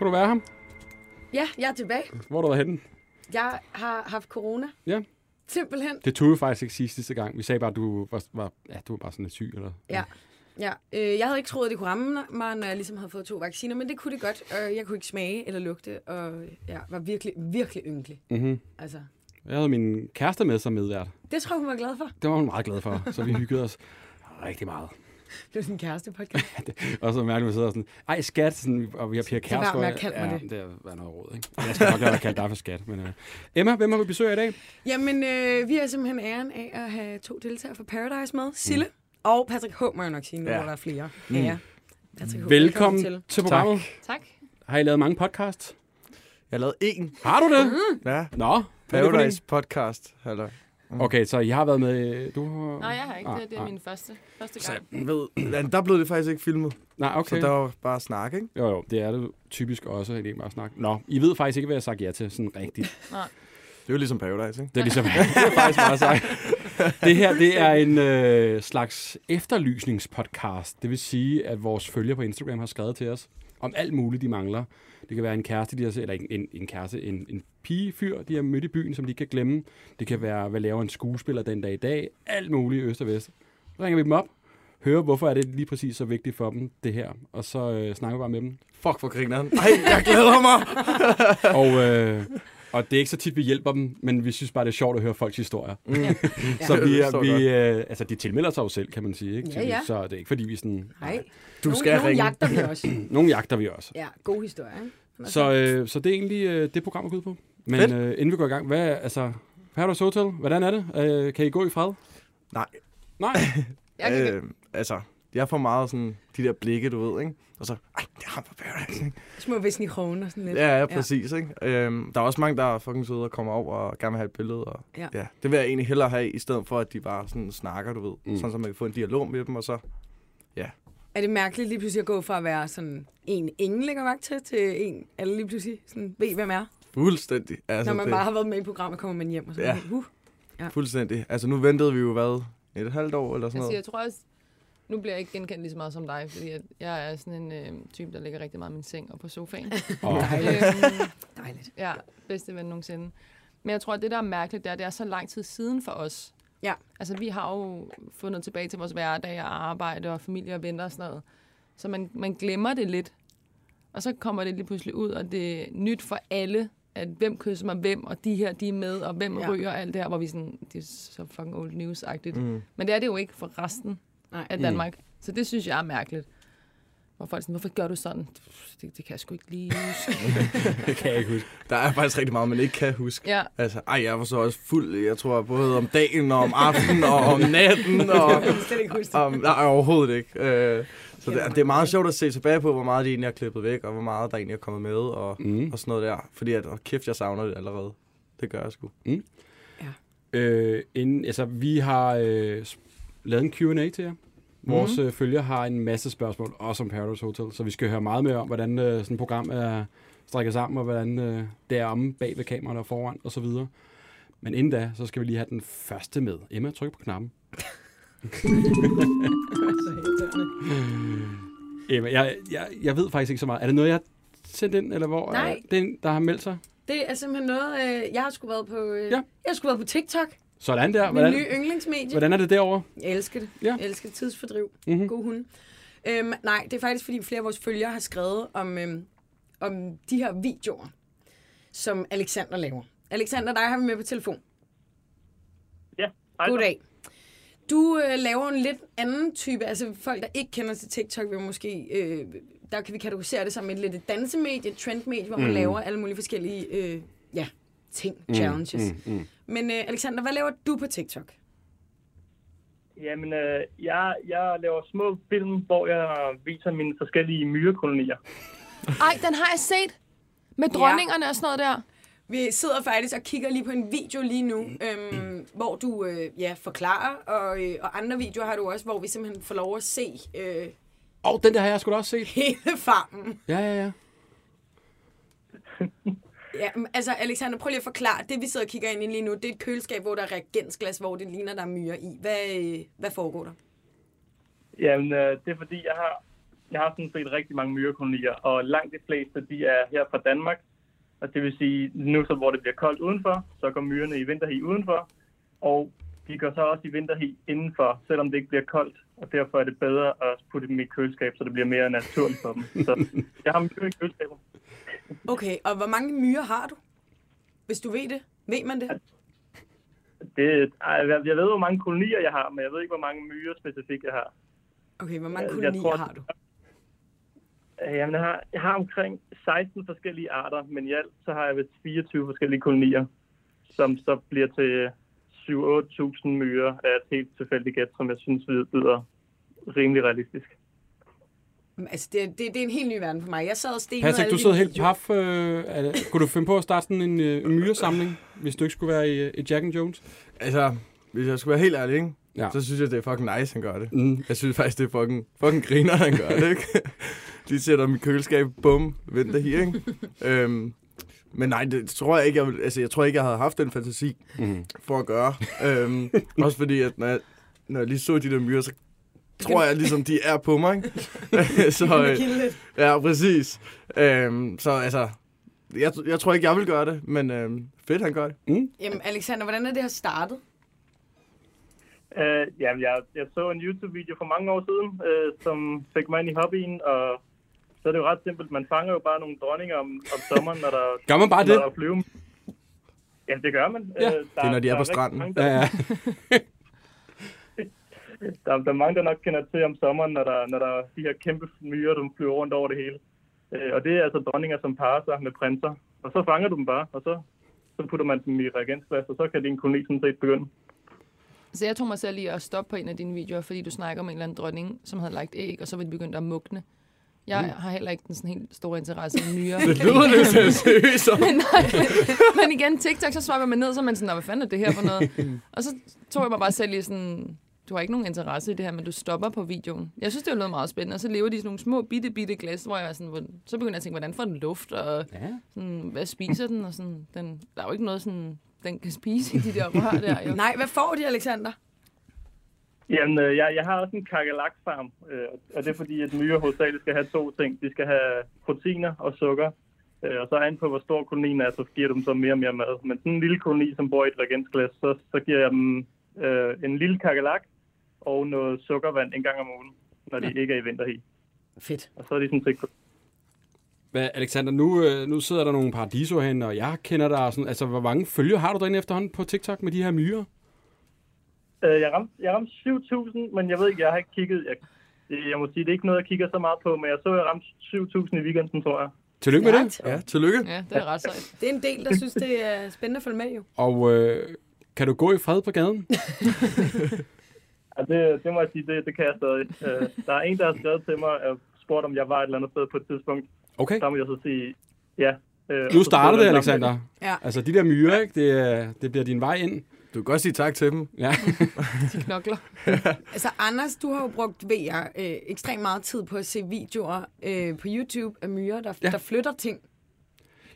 kan du være her. Ja, jeg er tilbage. Hvor har du været henne? Jeg har haft corona. Ja. Simpelthen. Det tog vi faktisk ikke sidste gang. Vi sagde bare, at du var, var, ja, du var bare sådan lidt syg. Eller? Ja. Ja, øh, jeg havde ikke troet, at det kunne ramme mig, når jeg ligesom havde fået to vacciner, men det kunne det godt. Og jeg kunne ikke smage eller lugte, og jeg var virkelig, virkelig ynkelig. Mm-hmm. Altså, Jeg havde min kæreste med som medvært. det tror jeg, hun var glad for. Det var hun meget glad for, så vi hyggede os rigtig meget. Det var sådan en kæreste podcast. Og så at vi sidder sådan, ej skat, sådan, og vi har Pia Lad være Kærsgaard. med at kalde mig ja, det. det er noget råd, ikke? Jeg skal nok lade dig kalde dig for skat. Men, uh... Emma, hvem har vi besøg af i dag? Jamen, øh, vi har simpelthen æren af at have to deltagere fra Paradise med. Sille mm. og Patrick H, må jeg nok sige, nu Ja. hvor der er flere mm. jer. Patrick H, Velkommen til. til programmet. Tak. Har I lavet mange podcasts? Jeg har lavet en. Har du det? Ja. Nå, Paradise podcast. Hallo. En? Okay, så I har været med... Du har... Nej, jeg har ikke. Ah, Det, det er ah. min første, første Så gang. jeg ved, ja, der blev det faktisk ikke filmet. Nej, Okay. Så der var bare snak, ikke? Jo, jo, det er det typisk også, at det bare snak. Nå, I ved faktisk ikke, hvad jeg har sagt ja til, sådan rigtigt. Nej. Det er jo ligesom Paradise, ikke? Det er ligesom, det er faktisk meget sagt. Det her, det er en øh, slags efterlysningspodcast. Det vil sige, at vores følgere på Instagram har skrevet til os om alt muligt, de mangler. Det kan være en kæreste, de har eller en, en, en kæreste, en, en pige, fyr, de har mødt i byen, som de ikke kan glemme. Det kan være, hvad laver en skuespiller den dag i dag. Alt muligt øst og vest. Så ringer vi dem op, hører, hvorfor er det lige præcis så vigtigt for dem, det her. Og så øh, snakker vi bare med dem. Fuck for grineren. Ej, jeg glæder mig. Og, øh, og det er ikke så tit, vi hjælper dem, men vi synes bare, det er sjovt at høre folks historier. Mm. Ja. Så vi, er, forstår vi øh, altså, de tilmelder sig jo selv, kan man sige. Ikke? Ja, ja. Så det er ikke, fordi vi sådan... Nej. Du Nogle- skal nogle ringe. jagter vi også. Nogle jagter vi også. Ja, god historie, ikke? Så, øh, så det er egentlig øh, det program, er ud på. Men Fedt. øh, inden vi går i gang, hvad, er- altså, Paradise Hotel, hvordan er det? Øh, kan I gå i fred? Nej. Nej. Jeg kan, Øh, altså, jeg får meget sådan de der blikke, du ved, ikke? Og så, ej, det ham på Paradise, ikke? Små visne kroner sådan lidt. Ja, ja, præcis, ikke? Øhm, der er også mange, der er fucking søde og kommer over og gerne vil have et billede. Og, Ja. ja. Det vil jeg egentlig hellere have, i stedet for, at de bare sådan snakker, du ved. Mm. Sådan, så man kan få en dialog med dem, og så... Er det mærkeligt lige pludselig at gå fra at være sådan en ingen lægger vagt til, til en, alle lige pludselig sådan, ved hvem er? Fuldstændig. Altså, Når man det, bare har været med i programmet, kommer man hjem og sådan Ja. uh. Fuldstændig. Altså, nu ventede vi jo, hvad? Et halvt år eller sådan altså, noget? jeg tror også, nu bliver jeg ikke genkendt lige så meget som dig, fordi at jeg er sådan en øh, type, der ligger rigtig meget i min seng og på sofaen. Og, øhm, Dejligt. ja, bedste ven nogensinde. Men jeg tror, at det, der er mærkeligt, det er, at det er så lang tid siden for os. Ja. Altså, vi har jo fundet tilbage til vores hverdag og arbejde og familie og venner og sådan noget. Så man, man glemmer det lidt. Og så kommer det lige pludselig ud, og det er nyt for alle, at hvem kysser mig hvem, og de her, de er med, og hvem Ja. ryger, og alt det her, hvor vi sådan, det er så fucking old news-agtigt. Mm. Mm. Men det er det jo ikke for resten Nej. af Danmark. Mm. Så det synes jeg er mærkeligt. Hvor folk sådan, hvorfor gør du sådan? Det, det kan jeg sgu ikke lige huske. det kan jeg ikke huske. Der er faktisk rigtig meget, man ikke kan huske. ja, Altså, ej, jeg var så også fuld, jeg tror, både om dagen og om aftenen og om natten. Og, Jeg kan slet ikke huske det. om, nej, overhovedet ikke. Øh, så det, det er meget sjovt at se tilbage på, hvor meget de egentlig har klippet væk, og hvor meget der egentlig er kommet med, og, Mm. og sådan noget der. Fordi at, oh, kæft, jeg savner det allerede. Det gør jeg sgu. Øh, inden, altså, vi har øh, lavet en Q&A til jer. Vores mm. følger har en masse spørgsmål, også om Paradise Hotel, så vi skal høre meget mere om, hvordan øh, sådan et program er strikket sammen, og hvordan øh, det er omme bag ved kameraet og foran, og så videre. Men inden da, så skal vi lige have den første med. Emma, tryk på knappen. Emma, jeg, jeg, jeg ved faktisk ikke så meget. Er det noget, jeg har sendt ind, eller hvor? Nej. Er det en, der har meldt sig? Det er simpelthen noget, øh, jeg har sgu været på, øh, Ja. jeg har sgu været på TikTok. Sådan der. Min Hvordan, nye yndlingsmedie. hvordan er det derovre? Jeg elsker det. Ja. Jeg elsker. Tidsfordriv. Mm-hmm. God hund. Øhm, nej, det er faktisk, fordi flere af vores følgere har skrevet om, øhm, om de her videoer, som Alexander laver. Alexander, dig har vi med på telefon. Ja, hej. Goddag. Du øh, laver en lidt anden type, altså folk, der ikke kender til TikTok, vil måske, øh, der kan vi kategorisere det som et lidt et dansemedie, et trendmedie, hvor man Mm. laver alle mulige forskellige øh, ja, ting, challenges. Mm, mm. Men øh, Alexander, hvad laver du på TikTok? Jamen, øh, jeg, jeg laver små film, hvor jeg viser mine forskellige myrekolonier. Ej, den har jeg set. Med dronningerne og sådan noget der. Vi sidder faktisk og kigger lige på en video lige nu, øhm, hvor du øh, ja, forklarer, og, øh, og andre videoer har du også, hvor vi simpelthen får lov at se øh, Og oh, den der har jeg sgu da også set. hele farmen. Ja, ja, ja. Ja, altså Alexander, prøv lige at forklare. Det vi sidder og kigger ind i lige nu, det er et køleskab, hvor der er reagensglas, hvor det ligner, der er myrer i. Hvad, øh, hvad foregår der? Jamen, øh, det er fordi, jeg har jeg har sådan set rigtig mange myrekolonier, og langt de fleste, de er her fra Danmark. Og det vil sige, nu så hvor det bliver koldt udenfor, så går myrerne i vinterhi udenfor, og de går så også i vinterhi indenfor, selvom det ikke bliver koldt. Og derfor er det bedre at putte dem i køleskab, så det bliver mere naturligt for dem. Så jeg har myrer i køleskabet. Okay, og hvor mange myrer har du? Hvis du ved det. Ved man det? Det, jeg ved, hvor mange kolonier jeg har, men jeg ved ikke, hvor mange myrer specifikt jeg har. Okay, hvor mange Jeg kolonier tror, har du? Øh, Jamen, jeg har, jeg har omkring 16 forskellige arter, men i alt så har jeg vist 24 forskellige kolonier, som så bliver til 7-8.000 myrer af et helt tilfældigt gæt, som jeg synes lyder rimelig realistisk. Altså, det, det, det er en helt ny verden for mig. Jeg sad og stenede Patrick, alle du sidder helt paf. Øh, er kunne du finde på at starte sådan en, øh, en myresamling, hvis du ikke skulle være i, i Jack and Jones? Altså, hvis jeg skulle være helt ærlig, ikke? Ja. så synes jeg, det er fucking nice, han gør det. Mm. Jeg synes faktisk, det er fucking, fucking griner, han gør det, ikke? De sætter dem i køleskab, bum, venter her, ikke? øhm, men nej, det tror jeg ikke, jeg, vil, altså, jeg tror ikke, jeg havde haft den fantasi Mm. for at gøre. øhm, også fordi, at når jeg, når jeg lige så de der myrer, så tror jeg ligesom, de er på mig, ikke? så, øh, ja, præcis. Øhm, så altså, jeg, jeg tror ikke, jeg vil gøre det, men øhm, fedt, han gør det. Jamen, Alexander, hvordan er det her startet? Uh, jamen, jeg, jeg så en YouTube-video for mange år siden, uh, som fik mig ind i hobbyen, og så er det jo ret simpelt. Man fanger jo bare nogle dronninger om, om sommeren, når der, Gør man bare når det? der er flyve. Ja, det gør man. Ja. Øh, Det er, når de er på rigtig stranden. mange, der- Ja, ja. Der, der er mange, der nok kender til om sommeren, når der, når der er de her kæmpe myrer, der flyver rundt over det hele. Øh, og det er altså dronninger, som parer sig med prinser. Og så fanger du dem bare, og så, så putter man dem i reagensglas, og så kan din koloni sådan set begynde. Så jeg tog mig selv lige at stoppe på en af dine videoer, fordi du snakker om en eller anden dronning, som havde lagt æg, og så var de begyndt at mugne. Jeg Mm. har heller ikke den sådan helt store interesse i myrer. Det lyder lidt seriøst. men, men igen, TikTok, så swiper man ned, så er man sådan, "Nå, hvad fanden er det her for noget? Og så tog jeg mig bare selv i sådan, du har ikke nogen interesse i det her, men du stopper på videoen. Jeg synes, det var noget meget spændende, og så lever de i sådan nogle små, bitte, bitte glas, hvor jeg er sådan, hvor, så begynder jeg at tænke, hvordan får den luft, og ja. sådan, hvad spiser den, og sådan, den, der er jo ikke noget sådan, den kan spise i de der rør der. Jo. Nej, hvad får de, Alexander? Jamen, øh, jeg, jeg har også en kakelakfarm, øh, og det er fordi, at myrer hovedsageligt skal have to ting. De skal have proteiner og sukker, øh, og så an på, hvor stor kolonien er, så giver du dem så mere og mere mad. Men sådan en lille koloni, som bor i et reagensglas, så, så giver jeg dem øh, en lille kakelak og noget sukkervand en gang om ugen, når de ja. ikke er i vinterhi. Fedt. Og så er de sådan set Hvad, Alexander, nu, øh, nu sidder der nogle paradiso hen, og jeg kender dig. Sådan, altså, hvor mange følgere har du derinde efterhånden på TikTok med de her myrer? Øh, jeg ramte, jeg ramte 7.000, men jeg ved ikke, jeg har ikke kigget. Jeg, jeg må sige, det er ikke noget, jeg kigger så meget på, men jeg så, jeg ramte 7.000 i weekenden, tror jeg. Tillykke med det. Stærkt. Ja, tillykke. Ja, det er ret sejt. Det er en del, der synes, det er spændende at følge med, jo. Og øh, kan du gå i fred på gaden? Ja, det, det må jeg sige, det, det kan jeg stadig. Øh, der er en, der har skrevet til mig og spurgt, om jeg var et eller andet sted på et tidspunkt. Okay. Der må jeg så sige, ja. Øh, Nu starter det, der- Alexander. Ja. Altså, de der myrer, ikke? Det, det bliver din vej ind. Du kan godt sige tak til dem. Ja. De knokler. Altså, Anders, du har jo brugt VR øh, ekstremt meget tid på at se videoer øh, på YouTube af myrer, der, Ja. ja. der flytter ting.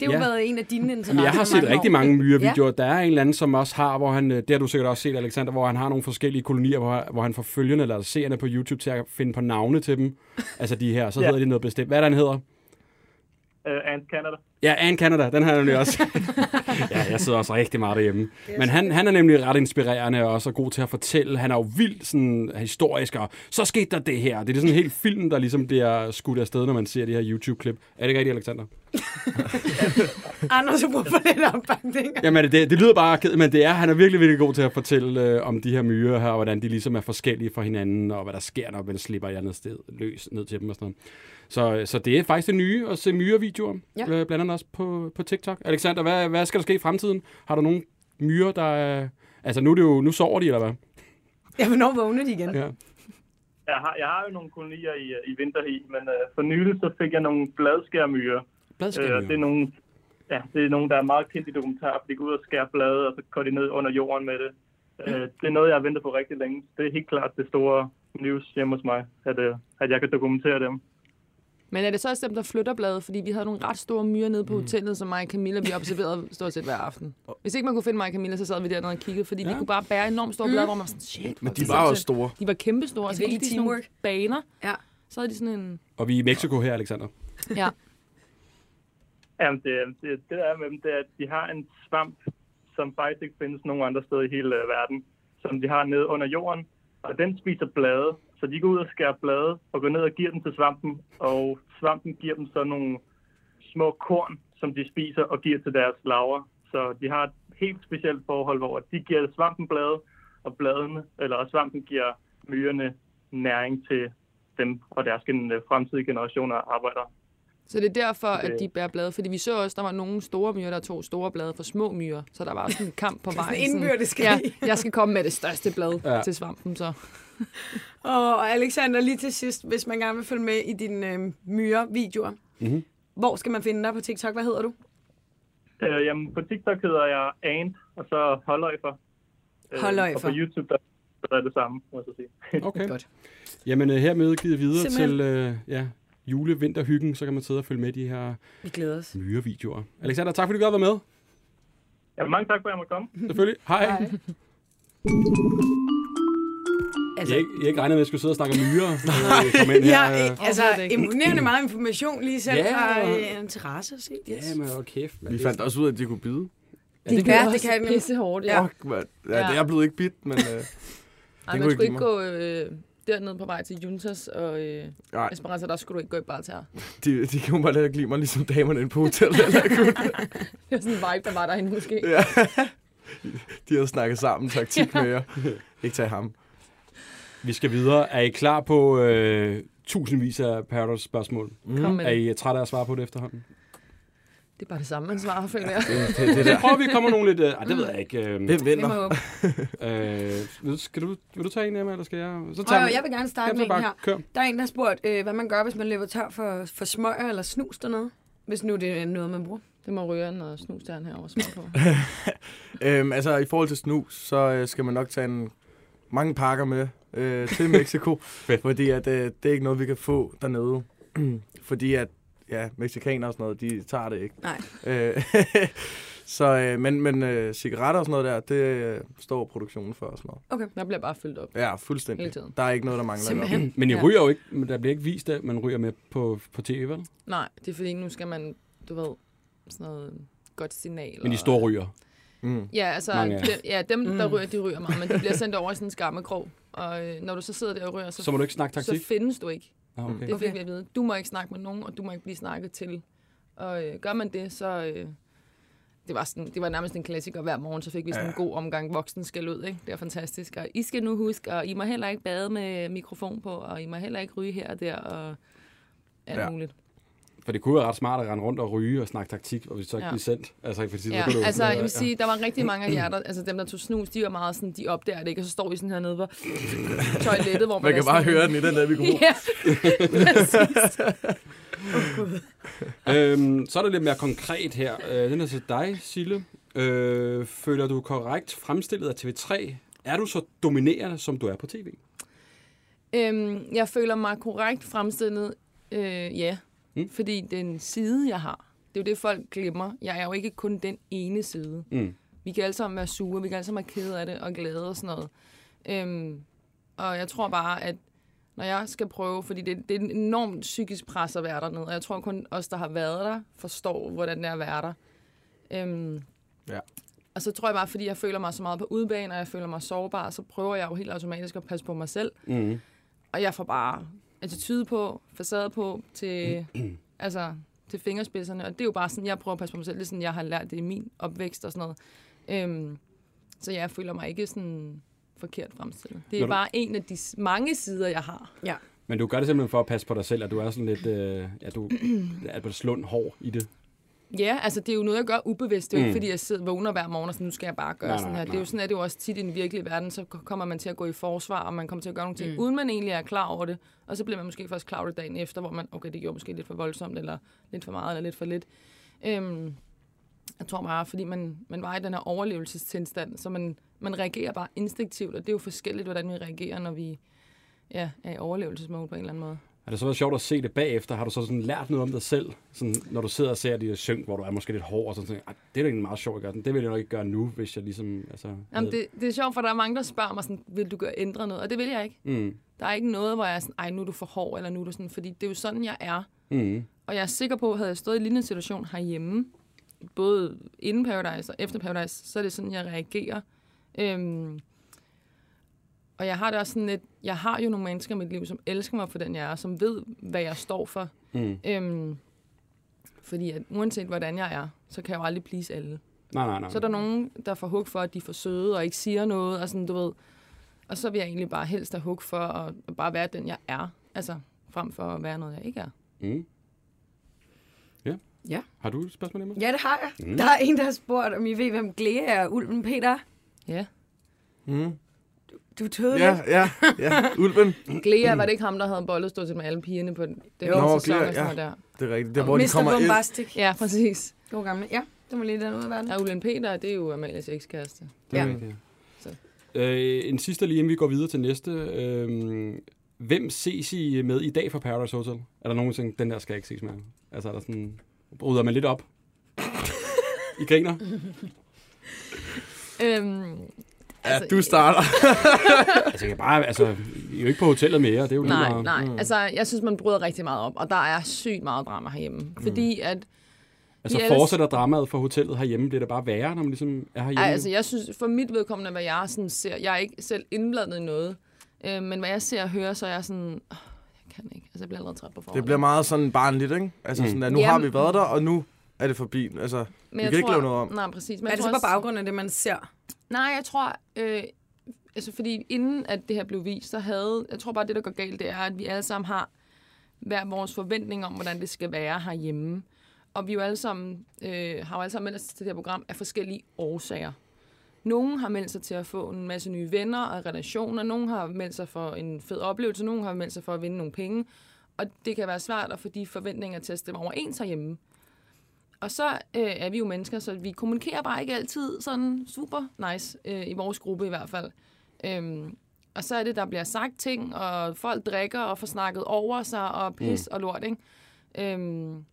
Det har jo Ja. været en af dine interesser. Jeg har set rigtig år. mange myrevideoer. Der er en eller anden, som også har, hvor han, øh, det har du sikkert også set, Alexander, hvor han har nogle forskellige kolonier, hvor, hvor han får følgende eller seerne på YouTube til at finde på navne til dem. Altså de her, så Ja. hedder de noget bestemt. Hvad er det, han hedder? Øh, Ant Canada. Ja, Anne Canada, den har jeg nemlig også. ja, jeg sidder også rigtig meget derhjemme. Men han, han er nemlig ret inspirerende og også god til at fortælle. Han er jo vildt sådan, historisk, og så skete der det her. Det er sådan en helt film, der ligesom bliver skudt afsted, når man ser de her YouTube-klip. Er det ikke rigtigt, Alexander? Anders har brug for lidt opbakning. Jamen, det, det lyder bare kedeligt, men det er, han er virkelig, virkelig god til at fortælle øh, om de her myrer her, og hvordan de ligesom er forskellige fra hinanden, og hvad der sker, når man slipper et andet sted løs ned til dem og sådan noget. Så, så det er faktisk det nye at se myrevideoer, ja. Øh, blandt andet også på, på TikTok. Alexander, hvad, hvad skal der ske i fremtiden? Har du nogle myrer, der er... Altså, nu, er det jo, nu sover de, eller hvad? Ja, hvornår vågner de igen? Ja. Jeg har, jeg har jo nogle kolonier i, øh, i vinterhi, men øh, for nylig så fik jeg nogle bladskærmyrer. Øh, Bladskærmyrer. det er nogle, ja, det er nogle, der er meget kendt i dokumentar, for de går ud og skærer blade, og så går de ned under jorden med det. Øh, det er noget, jeg har ventet på rigtig længe. Det er helt klart det store news hjemme hos mig, at, øh, at jeg kan dokumentere dem. Men er det så også dem, der flytter bladet? Fordi vi havde nogle ret store myrer nede på hotellet, som mig og Camilla, vi observerede stort set hver aften. Hvis ikke man kunne finde mig og Camilla, så sad vi dernede og kiggede, fordi ja. De kunne bare bære enormt store blade, hvor man var sådan, shit. Men de var også store. De var kæmpestore, og så er gik de sådan nogle baner. Ja. Så havde de sådan en... Og vi er i Mexico her, Alexander. Ja. Jamen, det, det, det der er med dem, det er, at de har en svamp, som faktisk ikke findes nogen andre steder i hele øh, verden, som de har nede under jorden, og den spiser blade, så de går ud og skærer blade og går ned og giver dem til svampen, og svampen giver dem så nogle små korn, som de spiser og giver til deres laver. Så de har et helt specielt forhold, hvor de giver svampen blade, og bladene, eller svampen giver myrerne næring til dem og deres fremtidige generationer af arbejdere. Så det er derfor, at de bærer blade. Fordi vi så også, der var nogle store myrer, der tog store blade for små myrer. Så der var sådan en kamp på sådan vejen. en indbyrdes ja, jeg skal komme med det største blad Ja. til svampen, så. Og Alexander, lige til sidst, hvis man gerne vil følge med i dine øh, myre-videoer, Mhm. hvor skal man finde dig på TikTok? Hvad hedder du? Øh, jamen, på TikTok hedder jeg Ant, og så Holdøjfer. Øh, Holdøjfer. Og på YouTube, der, der er det samme, må jeg så sige. Okay. Godt. Jamen øh, hermed givet videre Simpelthen. til øh, ja, julevinterhyggen, så kan man sidde og følge med i de her Vi glæder os. myrevideoer. Alexander, tak fordi du gad være med. Ja, mange tak for, at jeg måtte komme. Selvfølgelig. Hej. Hej. Altså, Jeg, ikke, jeg ikke regnet med, at jeg skulle sidde og snakke om myrer. jeg kom ind her. Ja, øh. øh, altså ikke. imponerende meget information lige selv Ja. fra øh, en terrasse. Se. Yes. Ja, men hvor kæft. mand. Vi fandt også ud af, at de kunne bide. Ja, det kan- kan det kan pisse hårdt, ja. Fuck, hvad? Ja, det er blevet ikke bit, men... Øh, Ej, kunne man ikke skulle ikke gå øh, derned på vej til Juntas og øh, nej, Esperanza, der skulle du ikke gå i barter. de, de kan jo bare lade glide mig ligesom damerne inde på hotellet. Eller kunne. Det var sådan en vibe, der var derinde måske. ja. De havde snakket sammen taktik med jer. Ikke tage ham. Vi skal videre. Er I klar på øh, tusindvis af Paradise spørgsmål? Kom med Er det. I trætte af at svare på det efterhånden? Det er bare det samme, man svarer, føler jeg. Det, det, det Det der. prøver vi. Kommer nogle lidt... Øh, ej, det ved jeg ikke. Øh, Hvem vinder? øh, skal du, vil du tage en, Emma, eller skal jeg? Så tager jeg vil gerne starte jeg med en her. kør. Der er en, der har spurgt, øh, hvad man gør, hvis man løber tør for, for smøger eller snus dernede. Hvis nu det er noget, man bruger. Det må røren og snusstjern herovre smage på. Øhm, altså, i forhold til snus, så øh, skal man nok tage en, mange pakker med øh, til Mexico. fordi at, øh, det er ikke noget, vi kan få dernede. fordi at, ja, mexikanere og sådan noget, de tager det ikke. Nej. Øh, så, øh, men, men øh, cigaretter og sådan noget der, det øh, står produktionen for og sådan noget. Der bliver bare fyldt op Ja, fuldstændig. hele tiden. Der er ikke noget, der mangler. Simpelthen. Men I ryger jo ikke, men der bliver ikke vist, at man ryger med på, på tv, vel? Nej, det er fordi, nu skal man, du ved, sådan noget godt signal. Men de store ryger. Mm. Ja, altså, Mange ja, dem, der Mm. ryger, de ryger meget, men de bliver sendt over i sådan en skammekrog. Og øh, når du så sidder der og ryger, så, Så må du ikke snakke så taktik? findes du ikke. Ah, okay. Det fik Okay. vi at vide. Du må ikke snakke med nogen, og du må ikke blive snakket til. Og øh, gør man det, så... Øh, det var, sådan, det var nærmest en klassiker hver morgen, så fik vi sådan en god omgang voksen skal ud. Ikke? Det er fantastisk. Og I skal nu huske, og I må heller ikke bade med mikrofon på, og I må heller ikke ryge her og der, og alt Ja. ja. muligt. For det kunne være ret smart at rende rundt og ryge og snakke taktik, og hvis så ikke Ja. blive sendt. Altså, for Ja, altså jeg vil sige, der var rigtig mange af jer, der, altså dem, der tog snus, de var meget sådan, de opdager det ikke, og så står vi sådan hernede på toilettet, hvor man, Man kan bare sådan, høre den i den der mikrofon. Ja, præcis. øhm, så er der lidt mere konkret her. Øh, den er til dig, Sille. Øh, føler du korrekt fremstillet af TV3? Er du så dominerende, som du er på tv? Øhm, jeg føler mig korrekt fremstillet, øh, ja. Mm. Fordi den side, jeg har, det er jo det, folk glemmer. Jeg er jo ikke kun den ene side. Mm. Vi kan alle sammen være sure, vi kan alle sammen være kede af det og glade og sådan noget. Øhm, og jeg tror bare, at når jeg skal prøve, fordi det, det er en enormt psykisk pres at være dernede, og jeg tror kun os, der har været der, forstår, hvordan det er at være der. Øhm, Ja. Og så tror jeg bare, fordi jeg føler mig så meget på udebane, og jeg føler mig sårbar, så prøver jeg jo helt automatisk at passe på mig selv. Mm. Og jeg får bare attitude på, facade på, til, altså, til fingerspidserne. Og det er jo bare sådan, jeg prøver at passe på mig selv. Det er sådan, jeg har lært det i min opvækst og sådan noget. Øhm, så jeg føler mig ikke sådan forkert fremstillet. Det Når er du- bare en af de mange sider, jeg har. Men du gør det simpelthen for at passe på dig selv, at du er sådan lidt, øh, ja, du er på slund hård i det. Ja, altså det er jo noget, jeg gør ubevidst. Det er jo Mm. ikke, fordi jeg sidder vågner hver morgen og sådan, nu skal jeg bare gøre Nej, sådan nej, her. Det er nej. jo sådan, at det jo også tit i den virkelige verden, så kommer man til at gå i forsvar, og man kommer til at gøre nogle ting, Mm. mm. uden man egentlig er klar over det. Og så bliver man måske først klar over det dagen efter, hvor man, okay, det gjorde måske lidt for voldsomt, eller lidt for meget, eller lidt for lidt. Øhm, jeg tror bare, fordi man, man var i den her overlevelsestilstand, så man, man reagerer bare instinktivt, og det er jo forskelligt, hvordan vi reagerer, når vi ja, er i overlevelsesmode på en eller anden måde. Har det så været sjovt at se det bagefter? Har du så sådan lært noget om dig selv, sådan, når du sidder og ser de der synk, hvor du er måske lidt hård, og sådan "Ej, det er da egentlig meget sjovt at gøre. Det vil jeg nok ikke gøre nu, hvis jeg ligesom... Altså, Jamen, det, det er sjovt, for der er mange, der spørger mig sådan, vil du gøre ændre noget? Og det vil jeg ikke. Mm, Der er ikke noget, hvor jeg er sådan, ej, nu er du for hård, eller nu er du sådan, fordi det er jo sådan, jeg er. mm, Og jeg er sikker på, at havde jeg stået i en lignende situation herhjemme, både inden Paradise og efter Paradise, så er det sådan, jeg reagerer. Øhm, og jeg har det også sådan lidt, jeg har jo nogle mennesker i mit liv, som elsker mig for den, jeg er, som ved, hvad jeg står for. mm. Øhm, fordi at uanset hvordan jeg er, så kan jeg jo aldrig please alle. Nej, nej, nej. Så er der nogen, der får hug for, at de er for søde og ikke siger noget, og sådan, du ved. Og så vil jeg egentlig bare helst have hug for at, at bare være den, jeg er. Altså, frem for at være noget, jeg ikke er. Mm. Ja. Ja. Har du et spørgsmål, Emma? Ja, det har jeg. Mm. Mm. Der er en, der har spurgt, om I ved, hvem Glea er. Ulven Peter. Ja. Mm. Du tøede Ja, ja, ja. Ulven, Glea, var det ikke ham, der havde bollet stort set med alle pigerne på den Jo, jo, sæson? Glea, og sådan ja. noget der. det er rigtigt. Det er, hvor de Mr. kommer ind. Bombastic. Ja, præcis. God gamle. Ja, det var lige den ud af verden. Og Ulen Peter, det er jo Amalias ekskæreste. Det er Ja. rigtigt. Så. Øh, en sidste lige, inden vi går videre til næste. Øh, hvem ses I med i dag fra Paradise Hotel? Er der nogen, der tænker, den der skal jeg ikke ses med? Altså er der sådan, bryder man lidt op? I griner? Øhm, Ja, du starter. Jeg tænker bare, altså, I er jo ikke på hotellet mere. Det er jo lige Nej, meget. nej. Altså, jeg synes, man bryder rigtig meget op, og der er sygt meget drama herhjemme. Mm. Fordi at, Altså ellers- fortsætter dramaet for hotellet herhjemme, bliver det bare værre, når man ligesom er herhjemme? ej, altså, jeg synes, for mit vedkommende, hvad jeg sådan ser, jeg er ikke selv indblandet i noget, øh, men hvad jeg ser og hører, så er jeg sådan, oh, jeg kan ikke, altså, jeg bliver allerede træt på forhånd. Det bliver meget sådan barnligt, ikke? Altså Mm. sådan, at nu Jamen- har vi været der, og nu er det forbi. Altså, men vi jeg kan ikke tror, lave noget om. Nej, præcis. Men er jeg det så på baggrund af det, man ser? Nej, jeg tror, øh, altså fordi inden at det her blev vist, så havde, jeg tror bare, det der går galt, det er, at vi alle sammen har hver vores forventning om, hvordan det skal være herhjemme. Og vi jo alle sammen, øh, har jo alle sammen meldt os til det her program af forskellige årsager. Nogle har meldt sig til at få en masse nye venner og relationer. Nogle har meldt sig for en fed oplevelse. Nogle har meldt sig for at vinde nogle penge. Og det kan være svært at få de forventninger til at stemme overens herhjemme. Og så øh, er vi jo mennesker, så vi kommunikerer bare ikke altid sådan super nice, øh, i vores gruppe i hvert fald. Øhm, og så er det, der bliver sagt ting, og folk drikker og får snakket over sig, og pis mm. og lort, ikke? Øhm,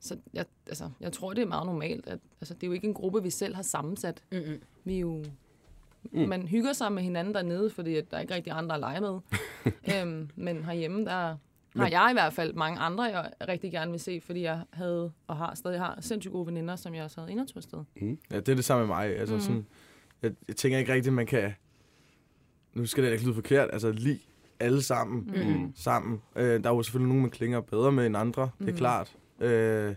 så jeg, altså, jeg tror, det er meget normalt. At, altså, det er jo ikke en gruppe, vi selv har sammensat. Mm-mm. Vi er jo... Mm. Mm. Man hygger sig med hinanden dernede, fordi at der er ikke rigtig andre at lege med. øhm, men herhjemme, der har jeg i hvert fald mange andre, jeg rigtig gerne vil se, fordi jeg havde og har stadig har sindssygt gode veninder, som jeg også havde indertur sted. Ja, det er det samme med mig. Altså, Mm. mm. sådan, jeg, jeg tænker ikke rigtigt, man kan... Nu skal det ikke lyde forkert. Altså, lige alle sammen. Mm. sammen. Øh, der er jo selvfølgelig nogen, man klinger bedre med end andre. Det er Mhm. klart. Øh,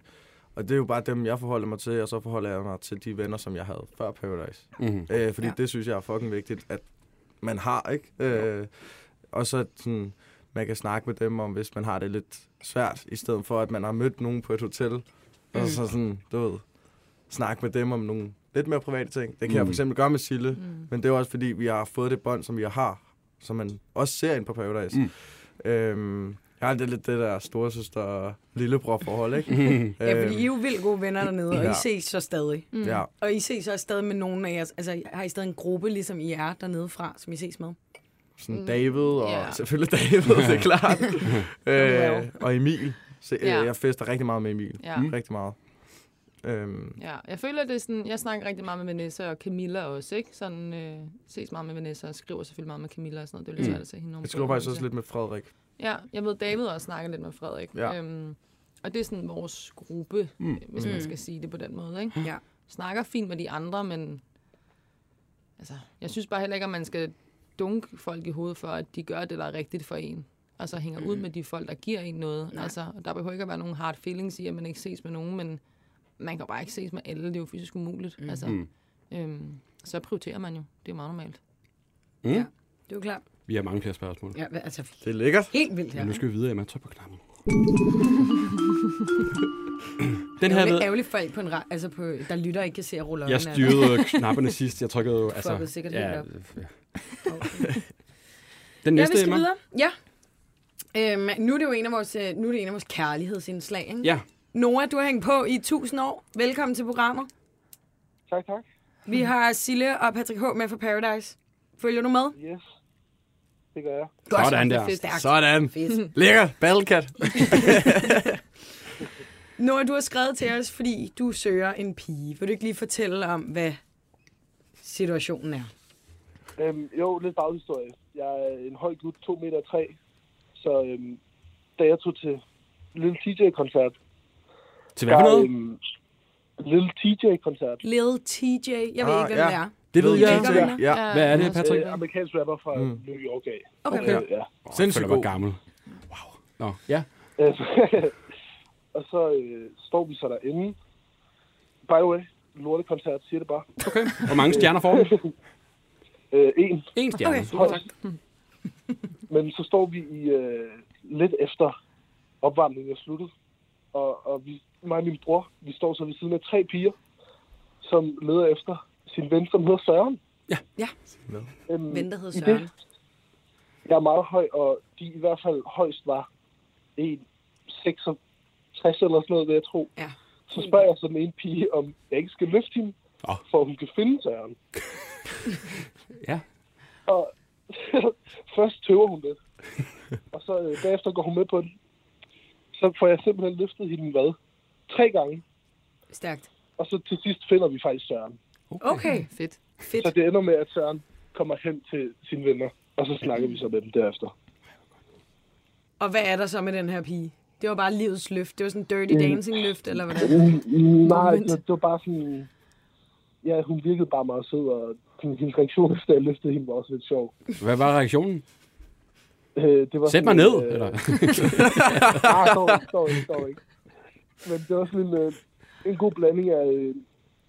og det er jo bare dem, jeg forholder mig til, og så forholder jeg mig til de venner, som jeg havde før Paradise. Mm. Øh, fordi ja. det synes jeg er fucking vigtigt, at man har, ikke? Øh, og så sådan, man kan snakke med dem om, hvis man har det lidt svært, i stedet for, at man har mødt nogen på et hotel, mm. og så sådan, du ved, snakke med dem om nogle lidt mere private ting. Det kan mm. jeg for eksempel gøre med Sille, Mm. men det er også fordi, vi har fået det bånd, som vi har, som man også ser ind på Paradise. Mm. Øhm, jeg har det lidt det der storesøster og lillebror forhold, ikke? Ja, fordi I er Øhm, jo vildt gode venner dernede, og I Ja. ses så stadig. Mm. ja. Og I ses også stadig med nogen af jer. Altså, har I stadig en gruppe, ligesom I er dernede fra, som I ses med? Sådan Mm. David, og Ja. selvfølgelig David, det er klart. Øh, og Emil. Så, øh. Jeg fester rigtig meget med Emil. Ja. Mm. Rigtig meget. Øhm, Ja, jeg føler, det er sådan, jeg snakker rigtig meget med Vanessa og Camilla også, ikke? Sådan, øh, ses meget med Vanessa og skriver selvfølgelig meget med Camilla og sådan noget. Det er lidt Mm. svært at se hende jeg skriver faktisk også lidt med Frederik. Ja, jeg ved, David også snakker lidt med Frederik. Ja. Øhm, og det er sådan vores gruppe, Mm. mm. hvis man Mm. skal sige det på den måde, ikke? Ja. Snakker fint med de andre, men altså, jeg synes bare heller ikke, at man skal dunke folk i hovedet for, at de gør det, der er rigtigt for en. Altså hænger mm. ud med de folk, der giver en noget. Nej. Altså, der behøver ikke at være nogen hard feelings i, at man ikke ses med nogen, men man kan bare ikke ses med alle. Det er jo fysisk umuligt. Mm. Altså, Mm. øhm, så prioriterer man jo. Det er jo meget normalt. Mm. Ja. Det er jo klart. Vi har mange flere spørgsmål. Ja, altså, Det er lækkert. helt vildt her. Men nu skal vi videre, Emma. Tryk på knappen. Den Det her er lidt ærgerligt folk, på en ra- altså på, der lytter ikke kan se at rulle Jeg styrede knapperne sidst. Jeg trykkede jo... Altså, Fuckede sikkert helt op. ja. Okay. Den Ja, næste, vi skal Emma. videre. Ja. Øhm, nu er det jo en af vores, øh, nu er det en af vores kærlighedsindslag. Ikke? Ja. Nora, du har hængt på i 1000 år. Velkommen til programmet. Tak, tak. Vi har Sille og Patrick H. med fra Paradise. Følger du med? Yes. det gør jeg. Godt, Sådan er der. Stærkt. Sådan. Lækker. Battlecat. Noah, du har skrevet til os, fordi du søger en pige. Vil du ikke lige fortælle om, hvad situationen er? Øhm, jo, lidt baghistorie. Jeg er en høj gut, 2 meter 3. Så øhm, da jeg tog til Lille TJ-koncert, Til hvad for noget? øhm, Lille TJ-koncert, Lil TJ. Jeg ved Ah, ikke, hvem ja. det er. Det ved jeg det Ja. Hvad er det, Patrick? øh, amerikansk rapper fra Mm. New York af. Okay. Okay. Øh, ja. Sindssygt Jeg føler mig god. gammel. Wow. Nå, ja. Øh, og så øh, står vi så derinde. By the way, lortekoncert, siger det bare. Okay. Hvor mange stjerner får du? Øh, en. En stjerne. Okay. Super, tak. Men så står vi i øh, lidt efter opvarmningen er sluttet. Og, og vi, mig og min bror, vi står så ved siden af tre piger, som leder efter sin ven, som hedder Søren. Ja. Ja. Øhm, Ven, der hedder det- Søren. Jeg er meget høj, og de i hvert fald højst var 1,66 eller sådan noget, vil jeg tro. Ja. Så spørger jeg så den ene pige, om jeg ikke skal løfte hende, Åh. for at hun kan finde Søren. Ja. Og først tøver hun lidt. Og så øh, bagefter går hun med på det. Så får jeg simpelthen løftet hende, hvad? Tre gange. Stærkt. Og så til sidst finder vi faktisk Søren. Okay. Fedt. Fedt. Så det ender med, at Søren kommer hen til sine venner. Og så snakker vi så med dem derefter. Og hvad er der så med den her pige? Det var bare livets løft. Det var sådan en dirty dancing løft, eller hvordan? Nej, Omvendt. det, det var bare sådan... Ja, hun virkede bare meget sød, og hendes reaktion, efter jeg løftede hende, var også lidt sjov. Hvad var reaktionen? Øh, det var Sæt mig sådan, ned, eller? Nej, står ikke, står ikke, står ikke. Men det var sådan en, øh, en god blanding af... Øh,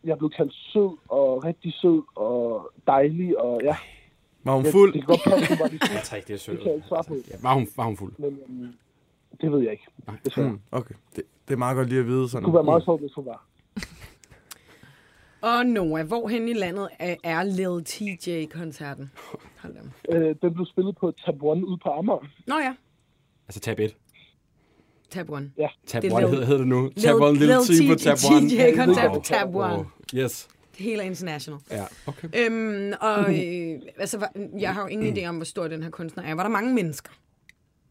jeg blev kaldt sød, og rigtig sød, og dejlig, og ja... Var hun Jeg, fuld? det kan godt passe, hun var det, Patrick, det er sødt. det kan jeg ikke svare på, Ja, var, hun, var hun fuld? men øhm, det ved jeg ikke. Desværre. Mm, okay. Det, det er meget godt lige at vide Det sådan. kunne være meget sjovt, hvis hun var. Og Noah, hvor hen i landet er, er Lil TJ-koncerten? Hold. Øh, den blev spillet på Tab One ude på Amager. Nå ja, Altså tab 1. Tab One. Tab Det er 1 Lil- hedder, hedder det nu. Tab 1, Lil T på Tab 1. TJ-koncert på Tab One. Oh, yes. Det hele er international. Ja, okay. Øhm, og øh, altså, jeg har jo ingen idé om, hvor stor den her kunstner er. Var der mange mennesker?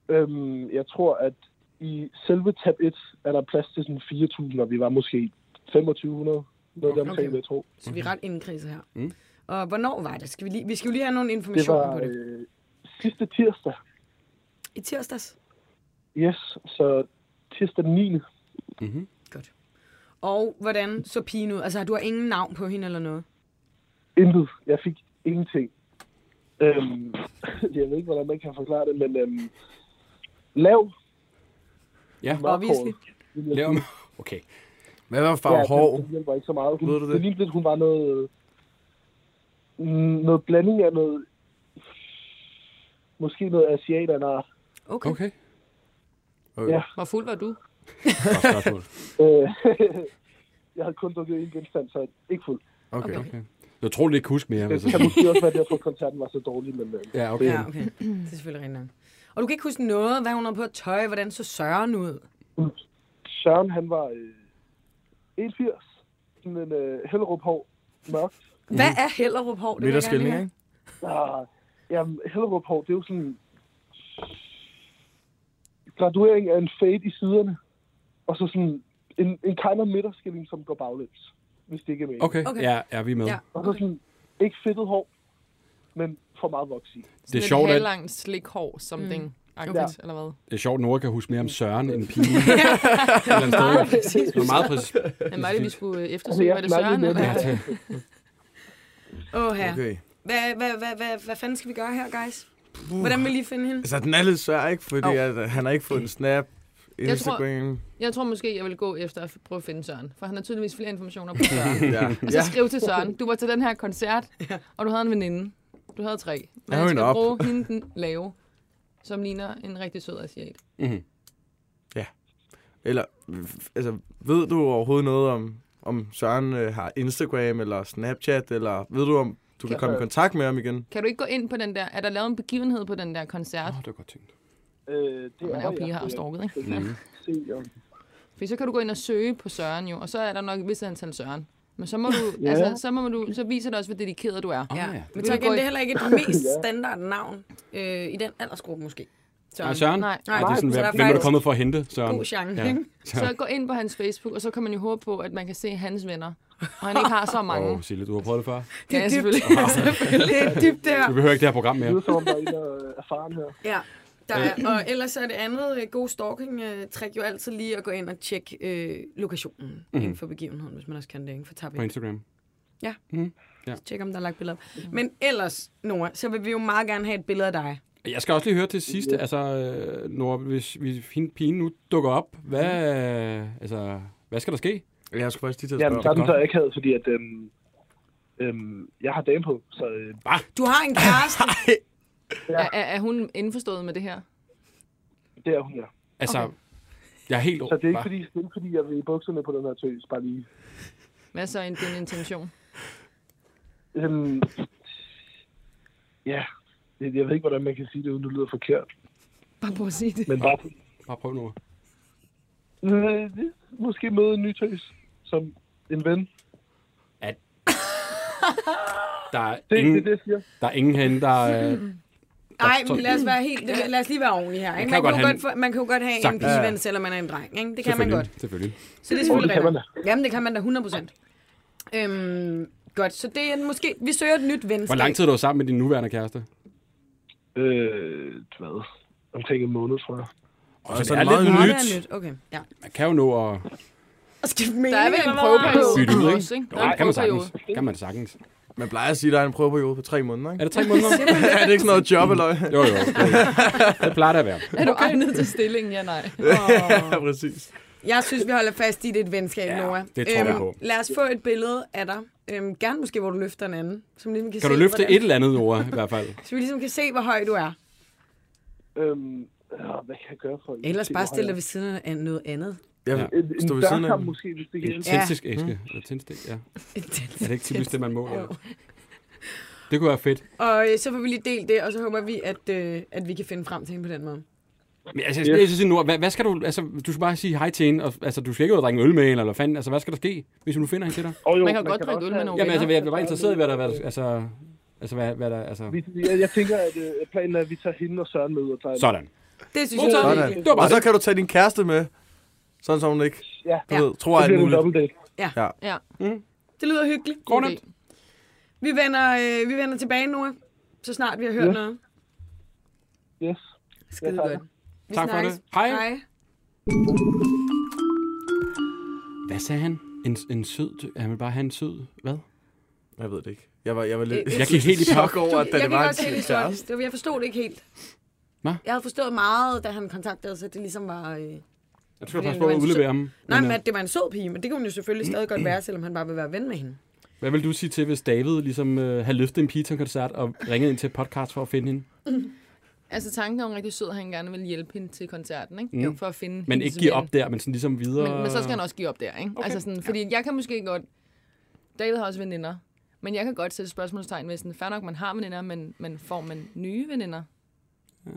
Øhm, jeg tror, at i selve Tab 1 er der plads til sådan 4.000, og vi var måske 2500. Noget der omkring, Okay. vil jeg tro. Så vi er ret indkredset her. Mm. Og hvornår var det? Skal vi, lige, vi skal jo lige have nogle Det informationer var på det. øh, sidste tirsdag. I tirsdags. Yes, så tirsdag den 9. Mm-hmm. Godt. Og hvordan så pigen ud? Altså, du har ingen navn på hende eller noget? Intet. Jeg fik ingenting. Øhm, jeg ved ikke, hvordan man kan forklare det, men øhm, lav. Ja. vil jeg Lav. Okay. Hvad var farve Ja, hår? det, det hjælper ikke så meget. Hun, Ved du det? det lignede lidt, hun var noget... mm, Noget blanding af noget... Måske noget asiat af en art. Okay. Okay. Okay. Ja. Hvor fuld var du? Øh, jeg havde kun drukket en genstand, så ikke fuld. Okay. Okay. Jeg tror, du ikke huske mere. Det kan måske også være derfor, at koncerten var så dårlig, men... Øh, Ja, okay. Ja, okay. Det er selvfølgelig nok. Og du kan ikke huske noget, hvad hun havde på at tøj, hvordan så Søren ud? Søren, han var øh, 1,80. Sådan en øh, Hellerup hår. Mørkt. Hvad er Hellerup Hår? Det høre. ikke? Ah, jamen, Hellerup hår, det er jo sådan... Graduering af en fade i siderne. Og så sådan en, en kind of midterskilling, som går baglæns. Hvis det ikke er med. Okay, Okay. ja, er vi med. Ja. Og så sådan, ikke fedtet hår, men for meget voks i. Det er sjovt, at halvlangt slikhår, something. Mm. Okay. Eller hvad? det er sjovt, at Nora kan huske mere om Søren end pigen. Et eller andet sted. Meget præcis. Det var meget præcis. Men var det, vi skulle øh, Altså, eftersøge? jeg Var det snakkede Søren? Eller? Ja, Ja, det- Åh, her. Okay. Hvad, hvad, hvad, hvad, hvad fanden skal vi gøre her, guys? Hvordan vil I finde hende? Altså, den er lidt svær, ikke? Fordi Au. at, øh, han har ikke fået en snap, Instagram. Jeg tror måske, jeg vil gå efter at prøve at finde Søren. For han har tydeligvis flere informationer på Søren. Ja. Og så ja. skriv til Søren, du var til den her koncert, og du havde en veninde. Du havde tre. Men hun skal op? bruge hende den lave, som ligner en rigtig sød asiat. Mhm. Eller, altså, ved du overhovedet noget om, om Søren øh, har Instagram eller Snapchat, eller ved du om, du kan Ja. komme i kontakt med ham igen? Kan du ikke gå ind på den der, er der lavet en begivenhed på den der koncert? Åh, det var godt tænkt. øh, det Man er jo jeg. piger har stalket, ikke? jeg Mhm. se, om- For så kan du gå ind og søge på Søren jo, og så er der nok et vist antal Søren. Men så, må du, Ja. altså, så, må du, så viser det også, hvor dedikeret du er. Ah, Ja. ja. Men så igen, det er heller ikke det mest standard navn øh, i den aldersgruppe måske. Så Nej, Søren? Nej. Nej, det er sådan, så er hvem er du kommet for at hente, Søren? god chance, Ja. Så gå ind på hans Facebook, og så kan man jo håbe på, at man kan se hans venner. Og han ikke har så mange. Åh, oh, Sille, du har prøvet det før. Det er Ja, dybt. selvfølgelig. det er dybt der. Du behøver ikke det her program Det mere. lyder som om, der er en, er erfaren her. Ja. Der er, og ellers er det andet øh, god stalking-trick jo altid lige at gå ind og tjekke øh, lokationen mm. inden for begivenheden, hvis man også kan det, ikke? For På tabe Instagram. Tjek, om der er lagt billeder op. Men ellers, Nora, så vil vi jo meget gerne have et billede af dig. Jeg skal også lige høre til sidst, altså, øh, når hvis, hvis hende pigen nu dukker op, hvad, altså, hvad skal der ske? Jeg skulle faktisk lige til at Jamen, spørge. så er den så akavet, fordi at, øhm, øhm, jeg har dame på, så øh, Du har en kæreste. Er, er, er hun indforstået med det her? det er hun, ja. Altså, Okay. jeg er helt... Så det er ikke, fordi, det er ikke fordi, jeg vil i bukserne på den her tøs, bare lige. Hvad er så en, din intention? Øhm, ja, jeg, jeg ved ikke, hvordan man kan sige det, uden det lyder forkert. Bare prøv at sige det. Men bare, Bare prøv nu. øh, måske møde en ny tøs, som en ven. Der er Det, det ingen, det, jeg siger. der er ingen hen, der... Nej, men lad os, være helt, lad os lige være ordentlige her. Ikke? kan Man, jo kan godt godt, man kan jo godt have en Sagtens. pigeven, selvom man er en dreng. Ikke? Det kan man godt. Selvfølgelig. Så det er selvfølgelig det kan man. Jamen, det kan man da 100 procent. Øhm, godt, så det er måske... Vi søger et nyt venskab. Hvor lang tid har du sammen med din nuværende kæreste? Øh, hvad? Omkring en måned, tror jeg. Og så så er det det er lidt meget nyt. det er nyt. Okay, ja. Man kan jo nå at... Og skifte mening. Der er vel en prøveperiode Bytte ud, ikke? er en kan man sagtens. Kan man sagtens. Man plejer at sige, at der er en prøveperiode på tre måneder, Er ikke? det tre måneder? er det ikke sådan noget job, eller? Jo, jo. Det plejer det at være. Er du egnet til stillingen? Ja, nej. ja, præcis. Jeg synes, vi holder fast i det er et venskab, Ja, Nora. det tror jeg på. Lad os få et billede af dig. Øhm, gerne måske, hvor du løfter en anden. Som ligesom kan, Kan se, du løfte hvordan, et eller andet ord, i hvert fald? Så vi ligesom kan se, hvor høj du er. Øhm, ja, hvad kan jeg gøre for Ellers bare stille dig ved siden af noget andet. Jeg Ja. vil En, en ved siden af dørkam dem. måske, hvis det kan En tændstik æske. Eller tændstik, ja. Er det ikke typisk det, man måler? Jo. Det kunne være fedt. Og øh, så får vi lige delt det, og så håber vi, at, øh, at vi kan finde frem til hende på den måde. Men altså, jeg skal yes. sige nu, hvad, hvad, skal du, altså, du skal bare sige hej til hende, og, altså, du skal ikke ud og drikke øl med hende, eller fanden, altså, hvad skal der ske, hvis nu finder hende til dig? Og jo, Man kan godt drikke også øl med nogle Jamen, altså, jeg var interesseret i, hvad der, hvad der altså, altså, hvad, hvad der, altså, Vi, jeg, jeg tænker, at øh, planen er, at vi tager hende og Søren med ud og tager sådan. Det synes jeg er Sådan. Det var bare Og så kan du tage din kæreste med, sådan så hun ikke Ja, du Ja. ved, tror bliver det en muligt. dobbeltdate. Ja, Det lyder hyggeligt. idé. Vi vender, øh, vi vender tilbage nu, så snart vi har hørt Ja. noget. Yes. Skide Ja, godt. Vi Tak for snakkes. det. Hej. Hej. Hvad sagde han? En, en sød, han vil bare have en sød, hvad? Jeg ved det ikke. Jeg var, jeg var lidt... Øh, Jeg gik helt i pap. over, at da jeg det var en kæreste. Det var- Jeg forstod det ikke helt. Hvad? Jeg havde forstået meget, da han kontaktede os, at det ligesom var... Øh... Jeg passe det på at udlevere ham. Nej, men øh, at det var en sød pige, men det kunne hun jo selvfølgelig stadig godt være, selvom han bare vil være ven med hende. Hvad vil du sige til, hvis David ligesom øh, havde løftet en pige til en koncert og ringet ind til et podcast for at finde hende? Altså, tanken er rigtig sød, at han gerne vil hjælpe hende til koncerten, ikke? Mm. Jo, For at finde Men ikke give op der, men sådan ligesom videre. Men, men så skal han også give op der, ikke? Okay. Altså sådan, fordi jeg kan måske godt... David har også veninder. Men jeg kan godt sætte spørgsmålstegn ved sådan, fair nok, man har veninder, men, men får man nye veninder? Bliver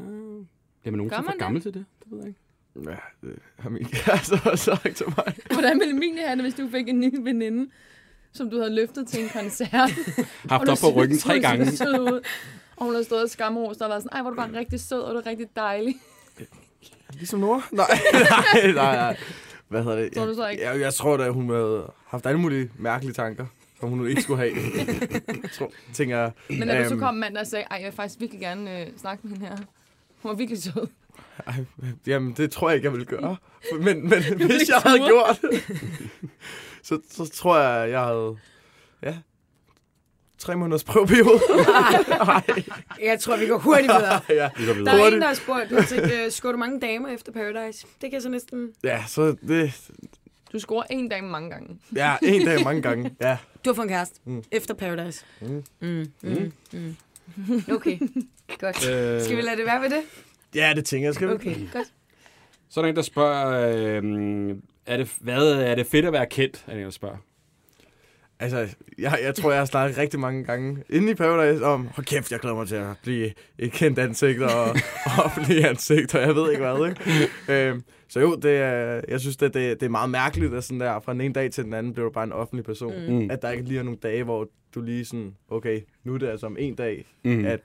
man nogensinde Gør man for det? gammel til det? Det ved jeg ikke. Ja, det har min kæreste også sagt til mig. Hvordan ville Emilie have det, hvis du fik en ny veninde, som du havde løftet til en koncert? Haft op på ryggen tre gange. Ud. Og hun har stået og skamrost og været sådan, ej, hvor du bare rigtig sød, og du er rigtig dejlig. Ligesom Nora? Nej, nej, nej, nej. Hvad hedder det? Tror du så ikke? Jeg, jeg tror da, hun havde haft alle mulige mærkelige tanker, som hun ikke skulle have. tror, tænker. Men når du så øhm, kom mandag og sagde, ej, jeg vil faktisk virkelig gerne øh, snakke med hende her. Hun var virkelig sød. Ej, jamen, det tror jeg ikke, jeg ville gøre. Men, men hvis jeg havde gjort det, så, så tror jeg, jeg havde... Ja. Tre måneders prøveperiode. Jeg tror, vi går hurtigt videre. ja. Vi går Der videre. er en, der har spurgt, tænkt, øh, skår du mange damer efter Paradise? Det kan jeg så næsten... ja, så det... Du scorer en dame mange gange. Ja, en dag mange gange. Ja. Du har fået en kæreste Mm. efter Paradise. Mm. Mm. Mm. Mm. Okay, godt. Øh, Skal vi lade det være ved det? Ja, det tænker jeg. Skal vi? Okay, godt. Så er der en, der spørger, øh, er, det, hvad, er det fedt at være kendt? Er det en, der spørger. Altså, jeg, jeg tror, jeg har snakket rigtig mange gange inde i Paradise om, hold kæft, jeg glæder mig til at blive et kendt ansigt og, offentlig ansigt, og jeg ved ikke hvad, ikke? Øhm, så jo, det er, jeg synes, det, det, det er meget mærkeligt, at sådan der, fra den ene dag til den anden bliver du bare en offentlig person. Mm. Mm. At der ikke lige er nogle dage, hvor du lige sådan, okay, nu er det altså om en dag, Mm. at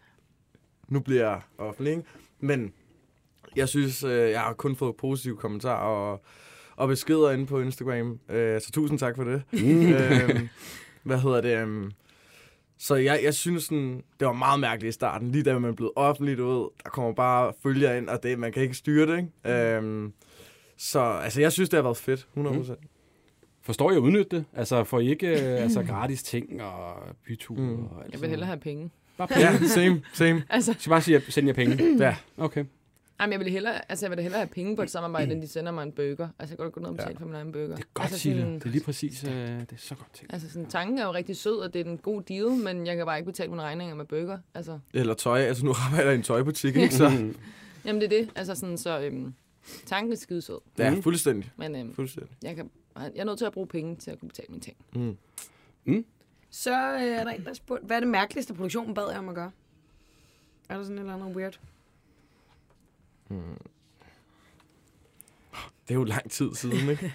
nu bliver jeg offentlig, ikke? Men jeg synes, øh, jeg har kun fået positive kommentarer og, og beskeder inde på Instagram. Øh, så tusind tak for det. Mm. øhm, hvad hedder det? Um, så jeg, jeg synes, sådan, det var meget mærkeligt i starten. Lige da man er blevet offentligt ud, der kommer bare følger ind, og det, man kan ikke styre det. Ikke? Um, så altså, jeg synes, det har været fedt, 100%. Mm. Forstår I at udnytte det? Altså, får I ikke øh, altså, gratis ting og byture? Mm. Og alt Jeg vil hellere have penge. Bare penge. Ja, same, same. Altså, Jeg skal bare sige, at send jer penge. Ja. Okay. Jamen, jeg vil hellere, altså, jeg vil da hellere have penge på et samarbejde, end de sender mig en burger. Altså, jeg kan godt gå ned og betale Ja. for min egen burger. Det er godt, altså, Sille. sådan- Det er lige præcis, øh, det er så godt ting. Altså, sådan, tanken er jo rigtig sød, og det er en god deal, men jeg kan bare ikke betale mine regninger med burger. Altså, Eller tøj. Altså, nu arbejder jeg i en tøjbutik, ikke? Så, Mm. jamen, det er det. Altså, sådan, så øhm, tanken er skide sød. ja, Mm. fuldstændig. Men øhm, Fuldstændig. jeg, kan, jeg er nødt til at bruge penge til at kunne betale mine ting. Mm. Så øh, er der en, der spurgte, hvad er det mærkeligste, produktionen bad jer om at gøre? Er der sådan et eller andet weird? Det er jo lang tid siden, ikke?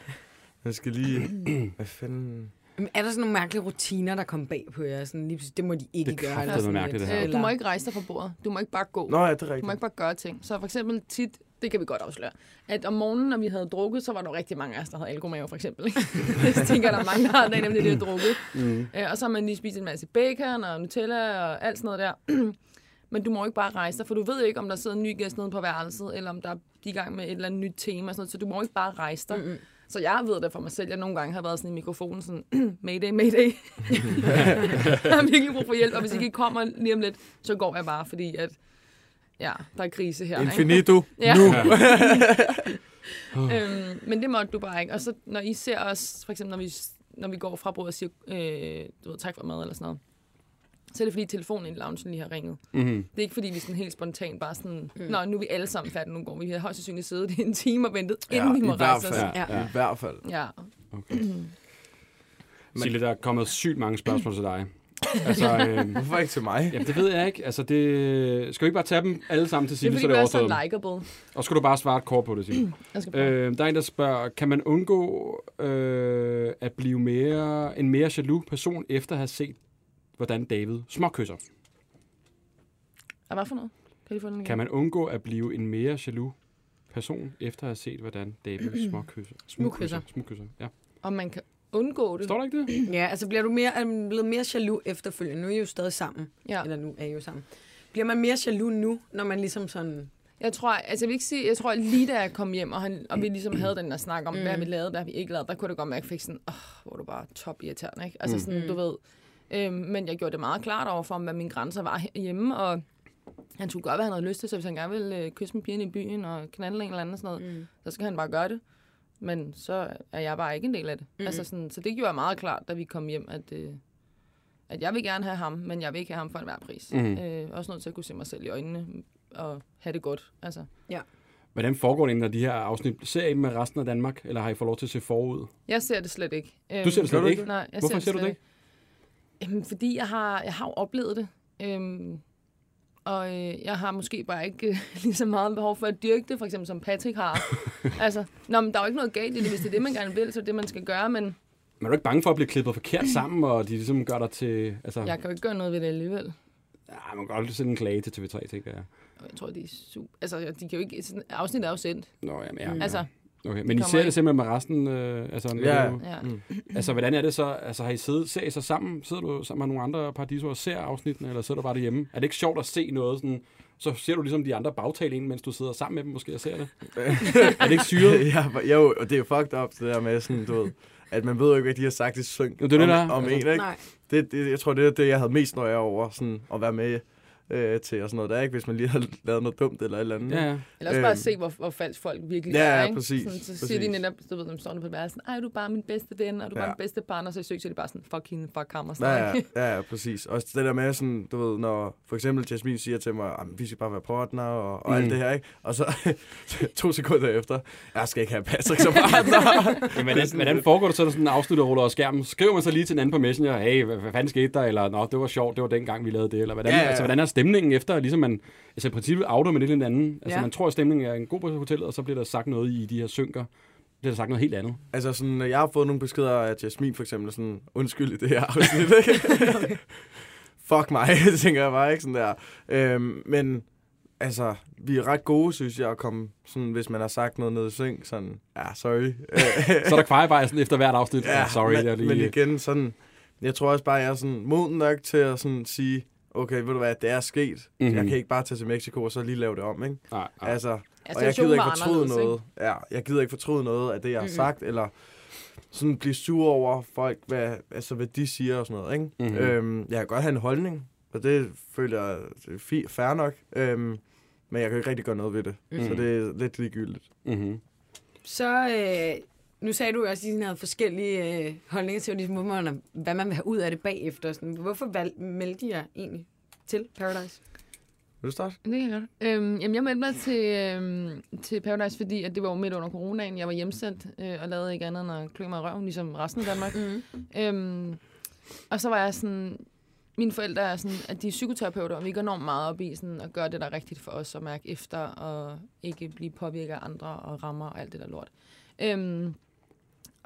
Jeg skal lige... Hvad fanden... Er der sådan nogle mærkelige rutiner, der kom bag på jer? Sådan, lige det må de ikke Det er gøre. eller sådan mærkeligt, det her. Øh, du må ikke rejse dig fra bordet. Du må ikke bare gå. Nå ja, det er Du må rigtigt. ikke bare gøre ting. Så for eksempel tit, det kan vi godt afsløre, at om morgenen, når vi havde drukket, så var der rigtig mange af os, der havde alkomave, for eksempel. det tænker der er mange, der har dagen efter det, de har drukket. Mm. Øh, og så har man lige spist en masse bacon og Nutella og alt sådan noget der. Men du må ikke bare rejse dig, for du ved ikke, om der sidder en ny gæst nede på værelset, eller om der er de er i gang med et eller andet nyt tema. og Sådan noget, så du må ikke bare rejse dig. Mm-hmm. Så jeg ved det for mig selv. Jeg nogle gange har været sådan i mikrofonen sådan, mayday, mayday. jeg har virkelig brug for hjælp, og hvis I ikke kommer lige om lidt, så går jeg bare, fordi at, ja, der er krise her. ikke? Infinito. Ja. Nu. øhm, men det måtte du bare ikke. Og så når I ser os, for eksempel når vi, når vi går fra bordet og siger, øh, du ved, tak for mad eller sådan noget, så er det fordi telefonen i loungen lige har ringet. Mm. Det er ikke fordi, vi sådan helt spontant bare sådan, mm. nå, nu er vi alle sammen færdige, nu går vi. Vi har højst sandsynligt siddet i en time og ventet, inden vi må i hvert rejse os. fald. Ja, ja. I hvert fald. Ja. Okay. Sille, der er kommet sygt mange spørgsmål til dig. Altså, øh, Hvorfor ikke til mig? jamen, det ved jeg ikke. Altså, det... Skal vi ikke bare tage dem alle sammen til Det er Sille, fordi, så det er er så overstået? likeable. Og skal du bare svare et kort på det, prøve. øh, der er en, der spørger, kan man undgå øh, at blive mere, en mere jaloux person, efter at have set, hvordan David småkysser? Ah, hvad for noget? Kan få den? Kan man undgå at blive en mere jaloux person, efter at have set, hvordan David småkysser? Smugkysser. Smugkysser, ja. Om man kan undgå det? Står der ikke det? Ja, altså bliver du mere, er man blevet mere jaloux efterfølgende? Nu er I jo stadig sammen. Ja. Eller nu er I jo sammen. Bliver man mere jaloux nu, når man ligesom sådan... Jeg tror, altså jeg vil ikke sige, jeg tror lige da jeg kom hjem, og, han, og vi ligesom havde den der snak om, mm. hvad vi lavet, hvad vi ikke lavet, der kunne det godt mærke, at jeg fik sådan, åh, oh, hvor er du bare top irriterende, ikke? Altså sådan, du ved. Øhm, men jeg gjorde det meget klart over for ham, hvad mine grænser var hjemme, og han skulle godt, hvad han havde lyst til, så hvis han gerne ville øh, kysse med pigerne i byen og knalde en eller anden og sådan noget, mm. så skal han bare gøre det. Men så er jeg bare ikke en del af det. Mm. Altså sådan, så det gjorde jeg meget klart, da vi kom hjem, at, øh, at jeg vil gerne have ham, men jeg vil ikke have ham for enhver pris. Mhm. Mm. Øh, også nødt til at kunne se mig selv i øjnene og have det godt. Altså. Hvordan foregår det, når de her afsnit? Ser I dem med resten af Danmark, eller har I fået lov til at se forud? Jeg ser det slet ikke. Øhm, Du ser det slet Gør du ikke? Nej, jeg Hvorfor ser du slet det ikke? Jamen, fordi jeg har, jeg har jo oplevet det. Øhm, og øh, jeg har måske bare ikke øh, lige så meget behov for at dyrke det, for eksempel som Patrick har. altså, nå, men der er jo ikke noget galt i det, hvis det er det, man gerne vil, så er det man skal gøre, men Men er du ikke bange for at blive klippet forkert sammen, og de ligesom gør dig til... Altså, jeg kan jo ikke gøre noget ved det alligevel. ja, man kan godt sende en klage til TV3, tænker jeg. Jeg tror, de er super... Altså, de kan jo ikke... Sådan, afsnit er jo sendt. Nå, jamen, ja, ja. Altså, Okay, men I ser det simpelthen med resten? Øh, altså, Ja. ja. Mm. altså, hvordan er det så? Altså, har I siddet, ser I så sammen? Sidder du sammen med nogle andre paradiser og ser afsnittene, eller sidder du bare derhjemme? Er det ikke sjovt at se noget sådan... Så ser du ligesom de andre bagtale ind, mens du sidder sammen med dem måske og ser det? er det ikke syret? ja, jo, og det er jo fucked up, det der med sådan, du ved, at man ved jo ikke, hvad de har sagt i synk Jo, det er det, om, der. om Altså, en, ikke? Nej. Det, det, jeg tror, det er det, jeg havde mest nøje over, sådan, at være med øh, til og sådan noget der, ikke? Hvis man lige har lavet noget dumt eller et eller andet. Ja, ja. Eller også bare Øhm. se, hvor, hvor falsk folk virkelig Ja, er. ja, ikke? præcis, Sådan, så siger de præcis. netop, du ved, de står på værelsen, ej, du er bare min bedste ven, og du er bare Ja. min bedste partner, så i søg, så er de bare sådan, fuck hende, fuck ham og Ja, sådan ja, ja, ja, præcis. Og det der med sådan, du ved, når for eksempel Jasmin siger til mig, at vi skal bare være partner og, og Mm. alt det her, ikke? Og så to sekunder efter, jeg skal ikke have Patrick som partner. Ja, hvordan, hvordan foregår det så, når sådan en afslutter ruller over skærmen? Skriver man så lige til en anden på Messenger, hey, hvad, hvad fanden skete der? Eller, nå, det var sjovt, det var dengang, vi lavede det. Eller hvordan, ja. ja. Altså, hvordan er stemningen efter, ligesom man, altså i princippet outer med det eller andet. Altså, Ja. man tror, at stemningen er en god på hotellet, og så bliver der sagt noget i de her synker. Bliver der sagt noget helt andet. altså sådan, jeg har fået nogle beskeder af Jasmin for eksempel, sådan, undskyld i det her afsnit, ikke? Fuck mig, tænker jeg bare, ikke? Sådan der. Øhm, men altså, vi er ret gode, synes jeg, at komme, sådan, hvis man har sagt noget ned i synk, sådan, ja, sorry. Så er der sådan efter hvert afsnit. Ja, Ja, sorry, men, jeg lige... men igen, sådan, jeg tror også bare, jeg er sådan moden nok til at sådan sige, okay, ved du hvad, det er sket. Mhm. Mm-hmm. Jeg kan ikke bare tage til Mexico og så lige lave det om, ikke? Nej, nej. Altså, Ja, og jeg gider ikke fortryde noget. Ja, jeg gider ikke fortryde noget af det, jeg har Mhm. sagt, eller sådan blive sur over folk, hvad, altså, hvad de siger og sådan noget, ikke? Mhm. Mm-hmm. Øhm, jeg kan godt have en holdning, og det føler jeg det er fi- fair nok. Øhm, men jeg kan ikke rigtig gøre noget ved det. Mm. Så Mhm. det er lidt ligegyldigt. Mm-hmm. Så, øh, nu sagde du jo også, at I havde forskellige øh, holdninger til, ligesom, hvor man, hvad man vil have ud af det bagefter. Sådan, hvorfor valg, meldte I jer egentlig til Paradise? Vil du starte? Det kan jeg godt. Øhm, jamen, jeg meldte mig til, øhm, til Paradise, fordi at det var jo midt under coronaen. Jeg var hjemsendt øh, og lavede ikke andet end at klø mig i røven, ligesom resten af Danmark. Mm. Øhm, og så var jeg sådan... Mine forældre er sådan, at de er psykoterapeuter, og vi går enormt meget op i sådan, at gøre det, der er rigtigt for os, og mærke efter, og ikke blive påvirket af andre, og rammer og alt det der lort. Øhm,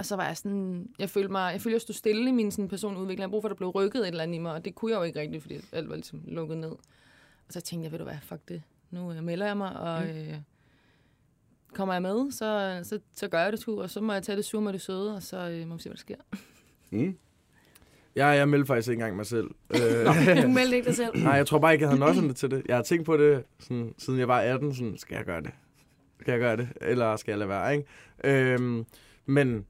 og så var jeg sådan, jeg følte mig, jeg følte, jeg stod stille i min sådan, personudvikling. Jeg brug for, at der blev rykket et eller andet i mig, og det kunne jeg jo ikke rigtigt, fordi alt var ligesom lukket ned. Og så tænkte jeg, ved du hvad, fuck det. Nu øh, melder jeg mig, og øh, kommer jeg med, så, så, så gør jeg det sgu, og så må jeg tage det sure med det søde, og så øh, må vi se, hvad der sker. Mm. Ja, jeg meldte faktisk ikke engang mig selv. øh, Du meldte ikke dig selv? Nej, jeg tror bare ikke, jeg havde nøjserne til det. Jeg har tænkt på det, sådan, siden jeg var 18. Sådan, skal jeg gøre det? Skal jeg gøre det? Eller skal jeg lade være, ikke? Øhm, men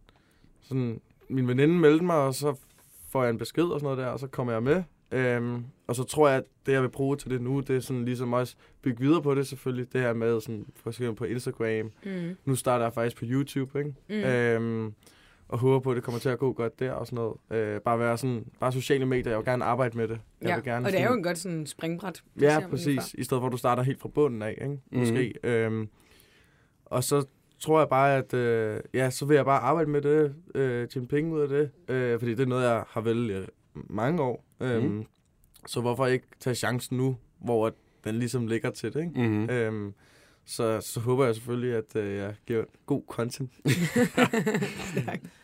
sådan, min veninde meldte mig, og så får jeg en besked og sådan noget der, og så kommer jeg med. Øhm, og så tror jeg, at det, jeg vil bruge til det nu, det er sådan ligesom også bygge videre på det selvfølgelig. Det her med sådan, for eksempel på Instagram. Mm. Nu starter jeg faktisk på YouTube, ikke? Mm. Øhm, og håber på, at det kommer til at gå godt der og sådan noget. Øh, bare være sådan, bare sociale medier. Jeg vil gerne arbejde med det. Jeg Ja, vil gerne og det er jo sådan- en godt sådan springbræt. Ja, præcis. I stedet for, at du starter helt fra bunden af, ikke? Mhm. Måske. Øhm, og så tror jeg bare, at øh, ja, så vil jeg bare arbejde med det, øh, tjene penge ud af det, øh, fordi det er noget, jeg har vel i mange år. Øhm, Mhm. Så hvorfor ikke tage chancen nu, hvor at den ligesom ligger til det, ikke? Mm-hmm. Øhm, så, så håber jeg selvfølgelig, at øh, jeg giver god content.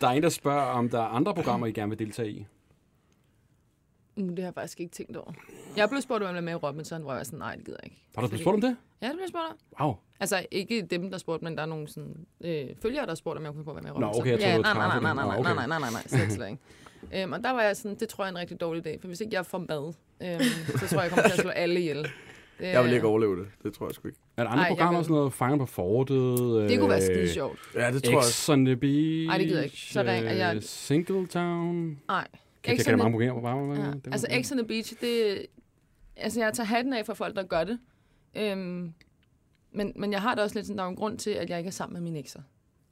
Der er en, der spørger, om der er andre programmer, I gerne vil deltage i. Uh, det har jeg faktisk ikke tænkt over. Jeg blev spurgt, om jeg ville med i Robinson, hvor jeg var sådan, nej, det gider jeg ikke. Har du blevet spurgt om det? Ja, det blev spurgt om. Wow. Altså, ikke dem, der spurgte, men der er nogle sådan, øh, følgere, der spurgte, om jeg kunne få at være med i Nå, Robinson. okay, jeg troede, ja, nej, nej, nej, nej, nej, Nå, nej, nej, nej, nej, nej, slet, slet ikke. Øhm, og der var jeg sådan, det tror jeg er en rigtig dårlig dag, for hvis ikke jeg får mad, øhm, så tror jeg, jeg kommer til at slå alle ihjel. Det, Jeg vil ikke overleve det. Det tror jeg sgu ikke. Er der andre Ej, jeg programmer, vil- sådan noget Fanger på fortet? Det kunne være øh, skide sjovt. Ja, det tror jeg også. X on the Beach? Ej, det gider jeg ikke. Så jeg- øh, Singletown? Nej. Kan jeg X the- mange programmer på? Ja. Det Altså, X on the Beach, det... Altså, jeg tager hatten af for folk, der gør det. Øhm, men, men jeg har da også lidt sådan, der er en grund til, at jeg ikke er sammen med mine ekser.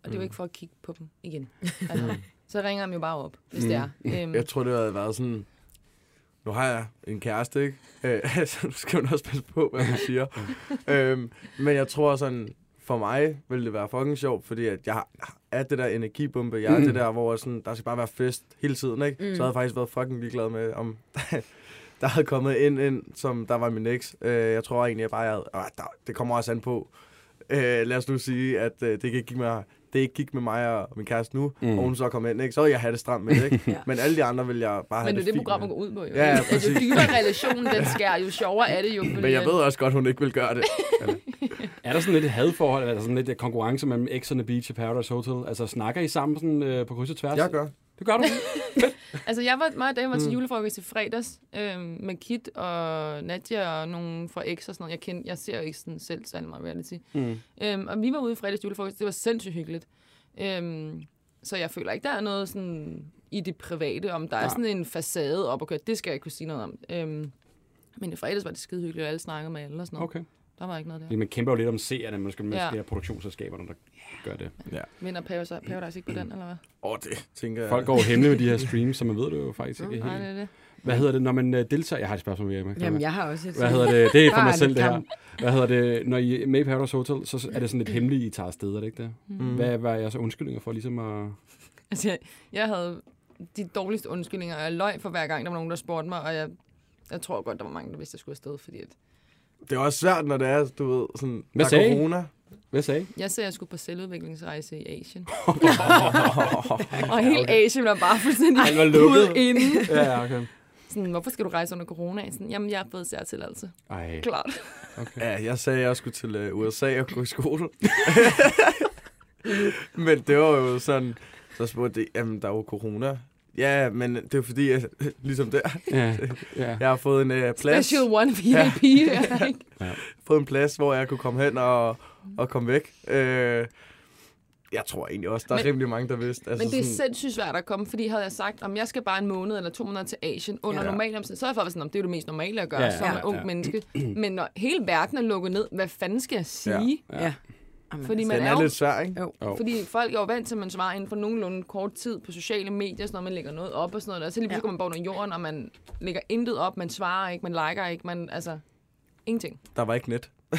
Og det er jo Mm. ikke for at kigge på dem igen. Altså, så ringer jeg dem jo bare op, hvis det er. Øhm, Jeg tror, det havde været sådan... Nu har jeg en kæreste, ikke? Øh, så nu skal man også passe på, hvad man siger. øhm, men jeg tror sådan, for mig vil det være fucking sjovt, fordi at jeg er det der energibombe. Jeg er Mm. det der, hvor sådan, der skal bare være fest hele tiden, ikke? Mm. Så havde jeg faktisk været fucking ligeglad med, om der havde kommet en ind, som der var min eks. Øh, jeg tror egentlig, at bare, jeg havde, øh, der, det kommer også an på. Øh, lad os nu sige, at øh, det ikke gik med, det ikke gik med mig og min kæreste nu, Mm. og hun så kom ind, ikke? så ville jeg have det stramt med det, ikke? Ja. Men alle de andre vil jeg bare have men det er det det, med. går ud på, jo. Ja, ja, altså, præcis. jo dybere relationen, den skær, jo sjovere er det jo. Men jeg ved også godt, hun ikke vil gøre det. Er der sådan lidt et hadforhold, eller sådan lidt konkurrence mellem the Beach og Paradise Hotel? Altså, snakker I sammen sådan, øh, på kryds og tværs? Jeg gør. Det gør du? Altså, jeg var, mig og Dave var til Mm. julefrokost i fredags øh, med Kit og Nadia og nogle fra X og sådan noget. Jeg, kend, jeg ser jo ikke sådan selv særlig meget reality. mm. Øhm, og vi var ude i fredags julefrokost. Det var sindssygt hyggeligt. Øhm, så jeg føler ikke, der er noget sådan i det private, om der er Nej. sådan en facade op og køre. Det skal jeg ikke kunne sige noget om. Øhm, Men i fredags var det skide hyggeligt, og alle snakkede med alle og sådan noget. Okay. Der var ikke noget der. Man kæmper jo lidt om seerne, man skal med Ja. ja. produktionsselskaberne, der gør det. Vinder Paradise, Paradise ikke på den, eller hvad? Åh, oh, det tænker jeg. Folk går jo hemmelige med de her streams, så man ved det jo faktisk ikke Nej, det helt. er det. Hvad hedder det, når man øh, deltager? Jeg har et spørgsmål, Emma. Jamen, jeg har også et Hvad hedder det? Det er for mig selv, det her. Hvad hedder det? Når I er med i Paradise Hotel, så er det sådan lidt hemmeligt, I tager afsted, er det ikke det? Mm. Hvad var jeres undskyldninger for ligesom at... Altså, jeg, jeg havde de dårligste undskyldninger, og jeg løg for hver gang, der var nogen, der spurgte mig, og jeg, jeg tror godt, der var mange, der vidste, at jeg skulle afsted, fordi at Det er også svært, når det er, du ved, sådan, Hvad der er sagde I? corona. Hvad sagde I? jeg sagde, at jeg skulle på selvudviklingsrejse i Asien. og hele Asien var bare fuldstændig Ej, hvor lukket. ude inde. Ja, okay. Sådan, hvorfor skal du rejse under corona? Sådan, jamen, jeg har fået særtilladelse. Ej, Klart. okay. Ja, jeg sagde, at jeg skulle til uh, USA og gå i skole. men det var jo sådan, så spurgte de, jamen der er jo corona. Ja, men det er fordi, at, ligesom der, Ja, ja. jeg har fået en uh, plads, Special one VIP. Ja. ikke? fået en plads, hvor jeg kunne komme hen og, og komme væk. Øh, jeg tror egentlig også, der er Men- rimelig mange, der vidste. Altså Men det er sådan, sindssygt svært at komme, fordi havde jeg sagt, om jeg skal bare en måned eller to måneder til Asien under Ja. ja. normale omstændigheder, så er jeg faktisk sådan, om det er jo det mest normale at gøre Ja, ja, som ja, ja, ung ja. menneske. Men når hele verden er lukket ned, hvad fanden skal jeg sige? Ja. Ja. Jamen, Fordi man den er, er jo, lidt svær, ikke? Jo. Jo. fordi folk er jo vant til, at man svarer inden for nogenlunde kort tid på sociale medier, noget, man lægger noget op og sådan noget. Og så lige pludselig Ja. går man bare under jorden, og man lægger intet op, man svarer ikke, man liker ikke, man, altså, ingenting. Der var ikke net.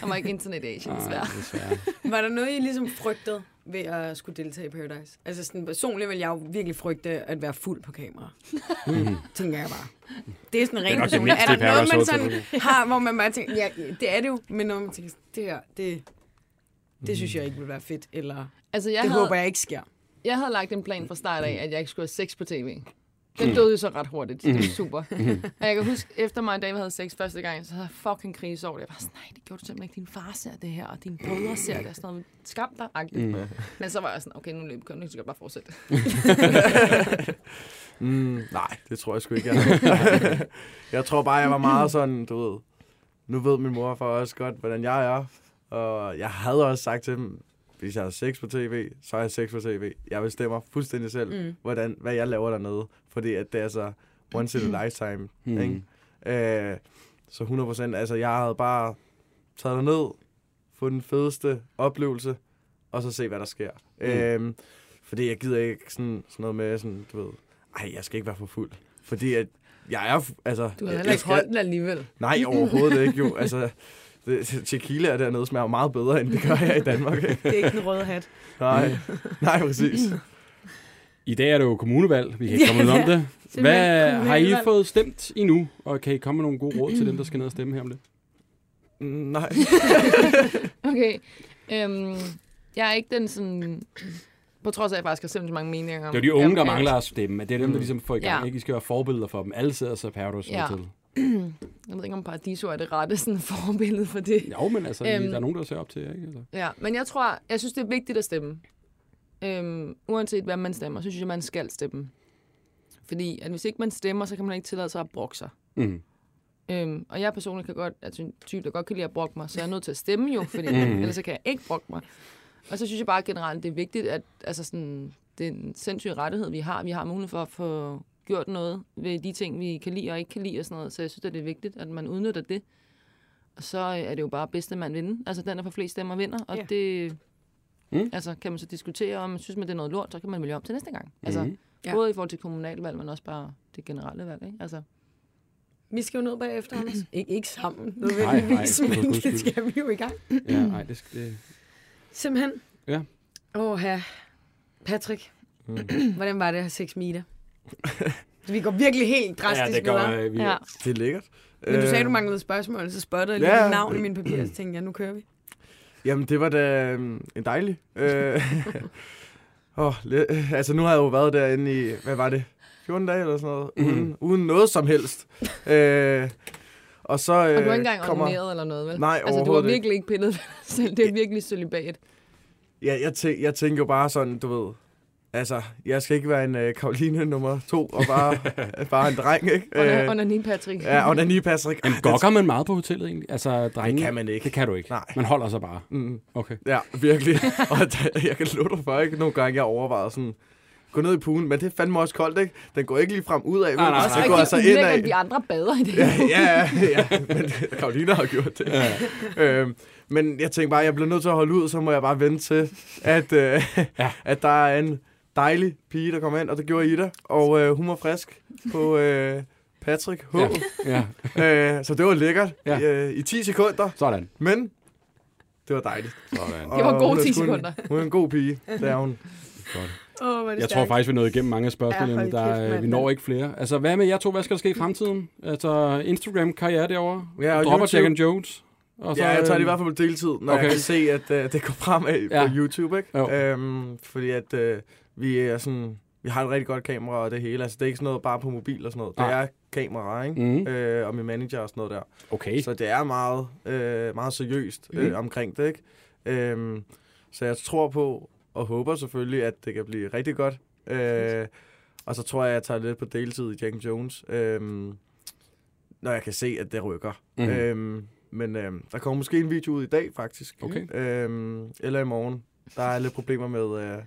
Der var ikke internet i Asien, desværre. Desværre. Var der noget, I ligesom frygtede ved at skulle deltage i Paradise? Altså sådan personligt vil jeg jo virkelig frygte at være fuld på kamera. Mhm. Tænker jeg bare. Det er sådan rent personligt. Er mindste der noget, man sådan har, hvor man bare tænker, ja, det er det jo, men når man tænker, det her, det, det synes jeg ikke vil være fedt, eller Altså, jeg det havde, håber jeg ikke sker. Jeg havde lagt en plan fra start af, at jeg ikke skulle have sex på tv. Den døde jo så ret hurtigt. Det var super. Og jeg kan huske, efter mig og David havde sex første gang, så havde jeg fucking krise over det. Jeg var sådan, nej, det gjorde du simpelthen ikke. Din far ser det her, og dine brødre ser det. Og sådan noget. Skam dig, agtigt. Mm. Men så var jeg sådan, okay, nu løb kønnen, så kan jeg bare fortsætte. Mm, nej, det tror jeg sgu ikke, jeg. Jeg tror bare, jeg var meget sådan, du ved, nu ved min mor for også godt, hvordan jeg er. Og jeg havde også sagt til dem, hvis jeg har sex på tv, så har jeg sex på tv. Jeg bestemmer fuldstændig selv, mm. hvordan, hvad jeg laver dernede. Fordi at det er så once in a lifetime. Mm. Ikke? Øh, så 100 altså jeg havde bare taget derned, få den fedeste oplevelse, og så se, hvad der sker. Mm. Øh, fordi jeg gider ikke sådan, sådan noget med, sådan, du ved, ej, jeg skal ikke være for fuld. Fordi at jeg er, altså... Du havde heller ikke holdt den alligevel. Nej, overhovedet ikke jo. Altså, tequila dernede smager meget bedre, end det gør her i Danmark. Ikke? Det er ikke den røde hat. Nej, nej, præcis. I dag er det jo kommunevalg. Vi kan ikke komme ud om det. Hvad har I fået stemt endnu? Og kan I komme med nogle gode råd til dem, der skal ned og stemme her om lidt? Mm, Nej. Okay. Øhm, jeg er ikke den sådan... På trods af, at jeg faktisk har simpelthen mange meninger om... Det er jo de unge, der mangler at stemme. Det er dem, der ligesom får i gang. Ja. Ikke? I skal være forbilleder for dem. Alle sidder så Paradise Ja. Hotel. Jeg ved ikke, om Paradiso er det rette sådan, forbillede for det. Jo, men altså, øhm, der er nogen, der ser op til jer, ikke? Altså. Ja, men jeg tror, jeg synes, det er vigtigt at stemme. Øhm, uanset hvad man stemmer, så synes jeg, man skal stemme. Fordi at hvis ikke man stemmer, så kan man ikke tillade sig at brokke sig. Mm. Øhm, og jeg personligt kan godt, altså en type, der godt kan lide at brokke mig, så jeg er nødt til at stemme jo, fordi Mhm. ellers så kan jeg ikke brokke mig. Og så synes jeg bare generelt, det er vigtigt, at altså sådan, det er en sindssyg rettighed, vi har. Vi har mulighed for at få gjort noget ved de ting, vi kan lide og ikke kan lide og sådan noget. Så jeg synes, at det er vigtigt, at man udnytter det. Og så øh, er det jo bare bedste mand vinde. Altså den, der får flest stemmer, vinder. Og Ja. det Mm. altså, kan man så diskutere, om man synes, man det er noget lort, så kan man vælge om til næste gang. Altså. Ja. både i forhold til kommunalvalg, men også bare det generelle valg. Ikke? Altså, Vi skal jo ned bagefter, Anders. Ik- ikke sammen, nej, nødvendigvis, for men guds det skal vi jo i gang. Ja, nej, det skal... Det... Simpelthen. Ja. Åh, her. Patrick, Mm. hvordan var det at have sex med Ida? Vi går virkelig helt drastisk ja, det går, videre. øh, vi, ja. Det er lækkert. Men du sagde, Øh, du manglede spørgsmål, så spottede jeg Ja. lige navn i mine papirer, så tænkte jeg, nu kører vi. Jamen, det var da øhm, en dejlig. Øh, oh, altså, nu har jeg jo været derinde i, hvad var det, 14 dage eller sådan noget, uden, uden noget som helst. Øh, og så øh, Og du har ikke engang kommer... ordineret eller noget, vel? Nej, Altså, du har virkelig ikke pillet selv. Det er virkelig celibat. Ja, jeg, tæ- jeg tænker jo bare sådan, du ved, altså, jeg skal ikke være en øh, Karoline nummer to, og bare, bare en dreng, ikke? Under, Øh, under ni, Patrick. ja, og den nye Patrick. Jamen, ah, gokker man meget på hotellet egentlig? Altså, drenge? Det kan man ikke. Det kan du ikke. Nej. Man holder sig bare. Mm, Okay. ja, virkelig. og der, jeg kan dig for, ikke? Nogle gange, jeg overvejede sådan, gå ned i poolen, men det er fandme også koldt, ikke? Den går ikke lige frem ud af, Nej, nej, den går altså ind af. de andre bader i det. ja, ja, ja, men Karolina har gjort det. Ja. Øhm, men jeg tænkte bare, jeg bliver nødt til at holde ud, så må jeg bare vente til, at, øh, Ja. ja. at der er en dejlig pige, der kommer ind, og det gjorde Ida. Og øh, hun var frisk på øh, Patrick H. Ja, ja. Øh, så det var lækkert Ja. ja. øh, i 10 sekunder, Sådan. men det var dejligt. Sådan. Det var gode hun er 10 sgu en- sekunder. Hun er en god pige, det er hun. Godt. Oh, Jeg tror faktisk, vi nåede igennem mange af spørgsmålene, Ja, der, kæft, er- vi når ikke flere. Altså, hvad med jer to? Hvad skal der ske i fremtiden? Altså, Instagram-karriere derovre? Ja, og Dropper YouTube. Jack and Jones? Og Ja, jeg tager det i øhm, hvert fald på deltid, når Okay. jeg kan se, at uh, det går fremad Ja. ja. på YouTube, ikke? Jo. Øhm, fordi at uh, vi er sådan... Vi har et rigtig godt kamera og det hele. Altså, det er ikke sådan noget bare på mobil og sådan noget. Det Nej. er kamera, ikke? Mhm. Øh, og min manager og sådan noget der. Okay. Så det er meget, øh, meget seriøst øh, Mhm. omkring det, ikke? Øhm, så jeg tror på, og håber selvfølgelig, at det kan blive rigtig godt. Øh, og så tror jeg, at jeg tager lidt på deltid i Jack Jones. Øhm, når jeg kan se, at det rykker. Mm. Øhm, men øhm, der kommer måske en video ud i dag, faktisk. Okay. Øhm, eller i morgen. Der er lidt problemer med øh,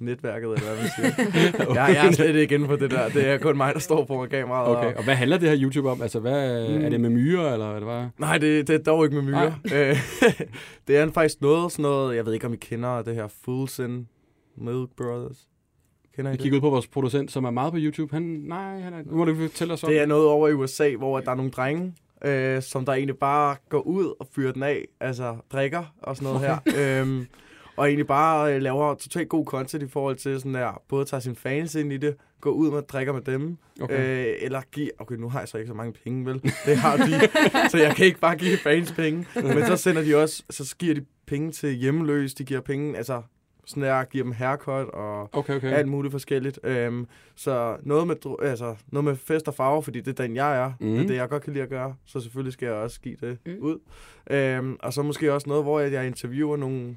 netværket, eller hvad man siger. jeg, jeg er slet ikke inde på det der. Det er kun mig, der står foran kameraet. og- Okay, og hvad handler det her YouTube om? Altså, hvad, Mm. er det med myrer, eller er det bare... Nej, det, det er dog ikke med myrer. Øh, det er faktisk noget, sådan noget, jeg ved ikke, om I kender det her Fullsen Milk Brothers. Kender I Vi kigger ud på vores producent, som er meget på YouTube. Han, nej, han er, nu må du fortælle os om Det er noget over i USA, hvor der er nogle drenge, øh, som der egentlig bare går ud og fyrer den af, altså drikker og sådan noget her. Øhm, og egentlig bare øh, laver totalt god content i forhold til sådan der, både tager sine fans ind i det, går ud med drikker med dem, Okay. øh, eller give, okay nu har jeg så ikke så mange penge vel, det har de, så jeg kan ikke bare give fans penge, men så sender de også, så giver de penge til hjemløs, de giver penge, altså sådan der, giver dem haircut og Okay, okay. alt muligt forskelligt. Øhm, så noget med, altså, noget med fest og farve, fordi det er den, jeg er. Mm. Det er det, jeg godt kan lide at gøre. Så selvfølgelig skal jeg også give det Mm. mm. ud. Øhm, og så måske også noget, hvor jeg, jeg interviewer nogle,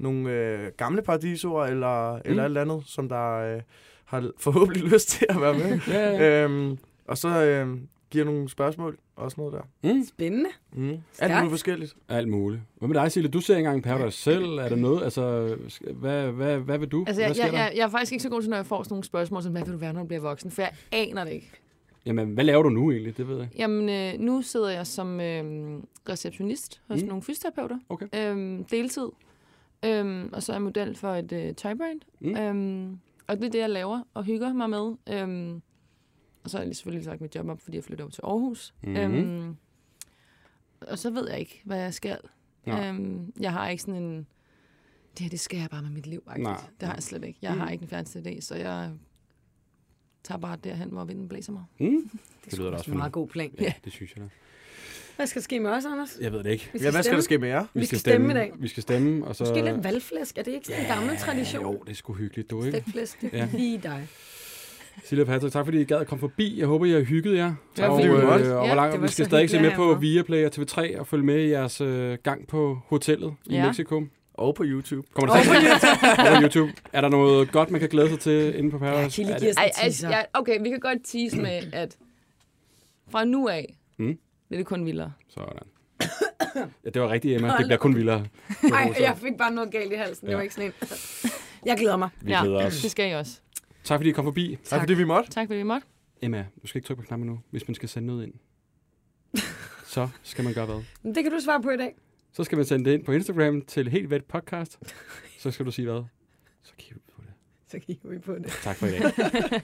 nogle øh, gamle paradisoer, eller, mm. eller alt andet, som der øh, har forhåbentlig lyst til at være med. Ja, ja. øhm, og så øh, giver nogle spørgsmål og sådan noget der. Mm. Spændende. Mm. Alt muligt forskelligt. Alt muligt. Hvad med dig, Sille? Du ser ikke engang Paradise selv. Er der noget? Altså, hvad, hvad, hvad vil du? Altså, hvad jeg, sker jeg, jeg, jeg er faktisk ikke så god til, når jeg får sådan nogle spørgsmål, som, hvad vil du være, når du bliver voksen? For jeg aner det ikke. Jamen, hvad laver du nu egentlig? Det ved jeg. Jamen, øh, nu sidder jeg som øh, receptionist hos Mm. nogle fysioterapeuter. Okay. Øhm, deltid. Øhm, og så er jeg model for et øh, tøjbrand. Mm. Mm. Øhm, og det er det, jeg laver og hygger mig med. Øhm, og så har jeg selvfølgelig sagt mit job op, fordi jeg flytter over til Aarhus. Mhm. Øhm, og så ved jeg ikke, hvad jeg skal. Nej. Øhm, jeg har ikke sådan en... Det her, det skal jeg bare med mit liv, Nej. faktisk. Det har jeg slet ikke. Jeg Mm. har ikke en færdig idé, så jeg tager bare derhen, hvor vinden blæser mig. Mm? Det, lyder da også en meget god plan. Ja, det synes jeg da. Hvad skal der ske med os, Anders? Jeg ved det ikke. Vi Ja, hvad skal stemme. der ske med jer? Vi skal stemme i dag. Vi skal stemme, og så... Måske lidt valgflæsk. Er det ikke sådan en gammel tradition? Jo, det er sgu hyggeligt, du ikke? Stegt det Ja. er lige dig. Silja og Patrick, tak fordi I gad at komme forbi. Jeg håber, I har hygget jer. Det var og, øh, Det var godt. og Ja, hvor det langt, vi skal stadig se med på Viaplay og TV3 og følge med i jeres øh, gang på hotellet i Ja. Mexico. Og på YouTube. Kommer der og på YouTube. Er der noget godt, man kan glæde sig til inde på Ja, Paradise? Chili Er giver ja, okay, vi kan godt tease med, at fra nu af, Mm. Det kun vildere. Sådan. Ja, det var rigtigt, Emma. Det bliver kun vildere. Ej, jeg fik bare noget galt i halsen. Det Ja. var ikke sådan en. Jeg glæder mig. Vi glæder os. det skal I også. Tak fordi I kom forbi. Tak fordi vi måtte. Tak fordi vi måtte. Emma, du skal ikke trykke på knappen nu, hvis man skal sende noget ind. Så skal man gøre hvad? Det kan du svare på i dag. Så skal man sende det ind på Instagram til Helt Vet Podcast. Så skal du sige hvad? Så kigger vi på det. Så kigger vi på det. Tak for i dag.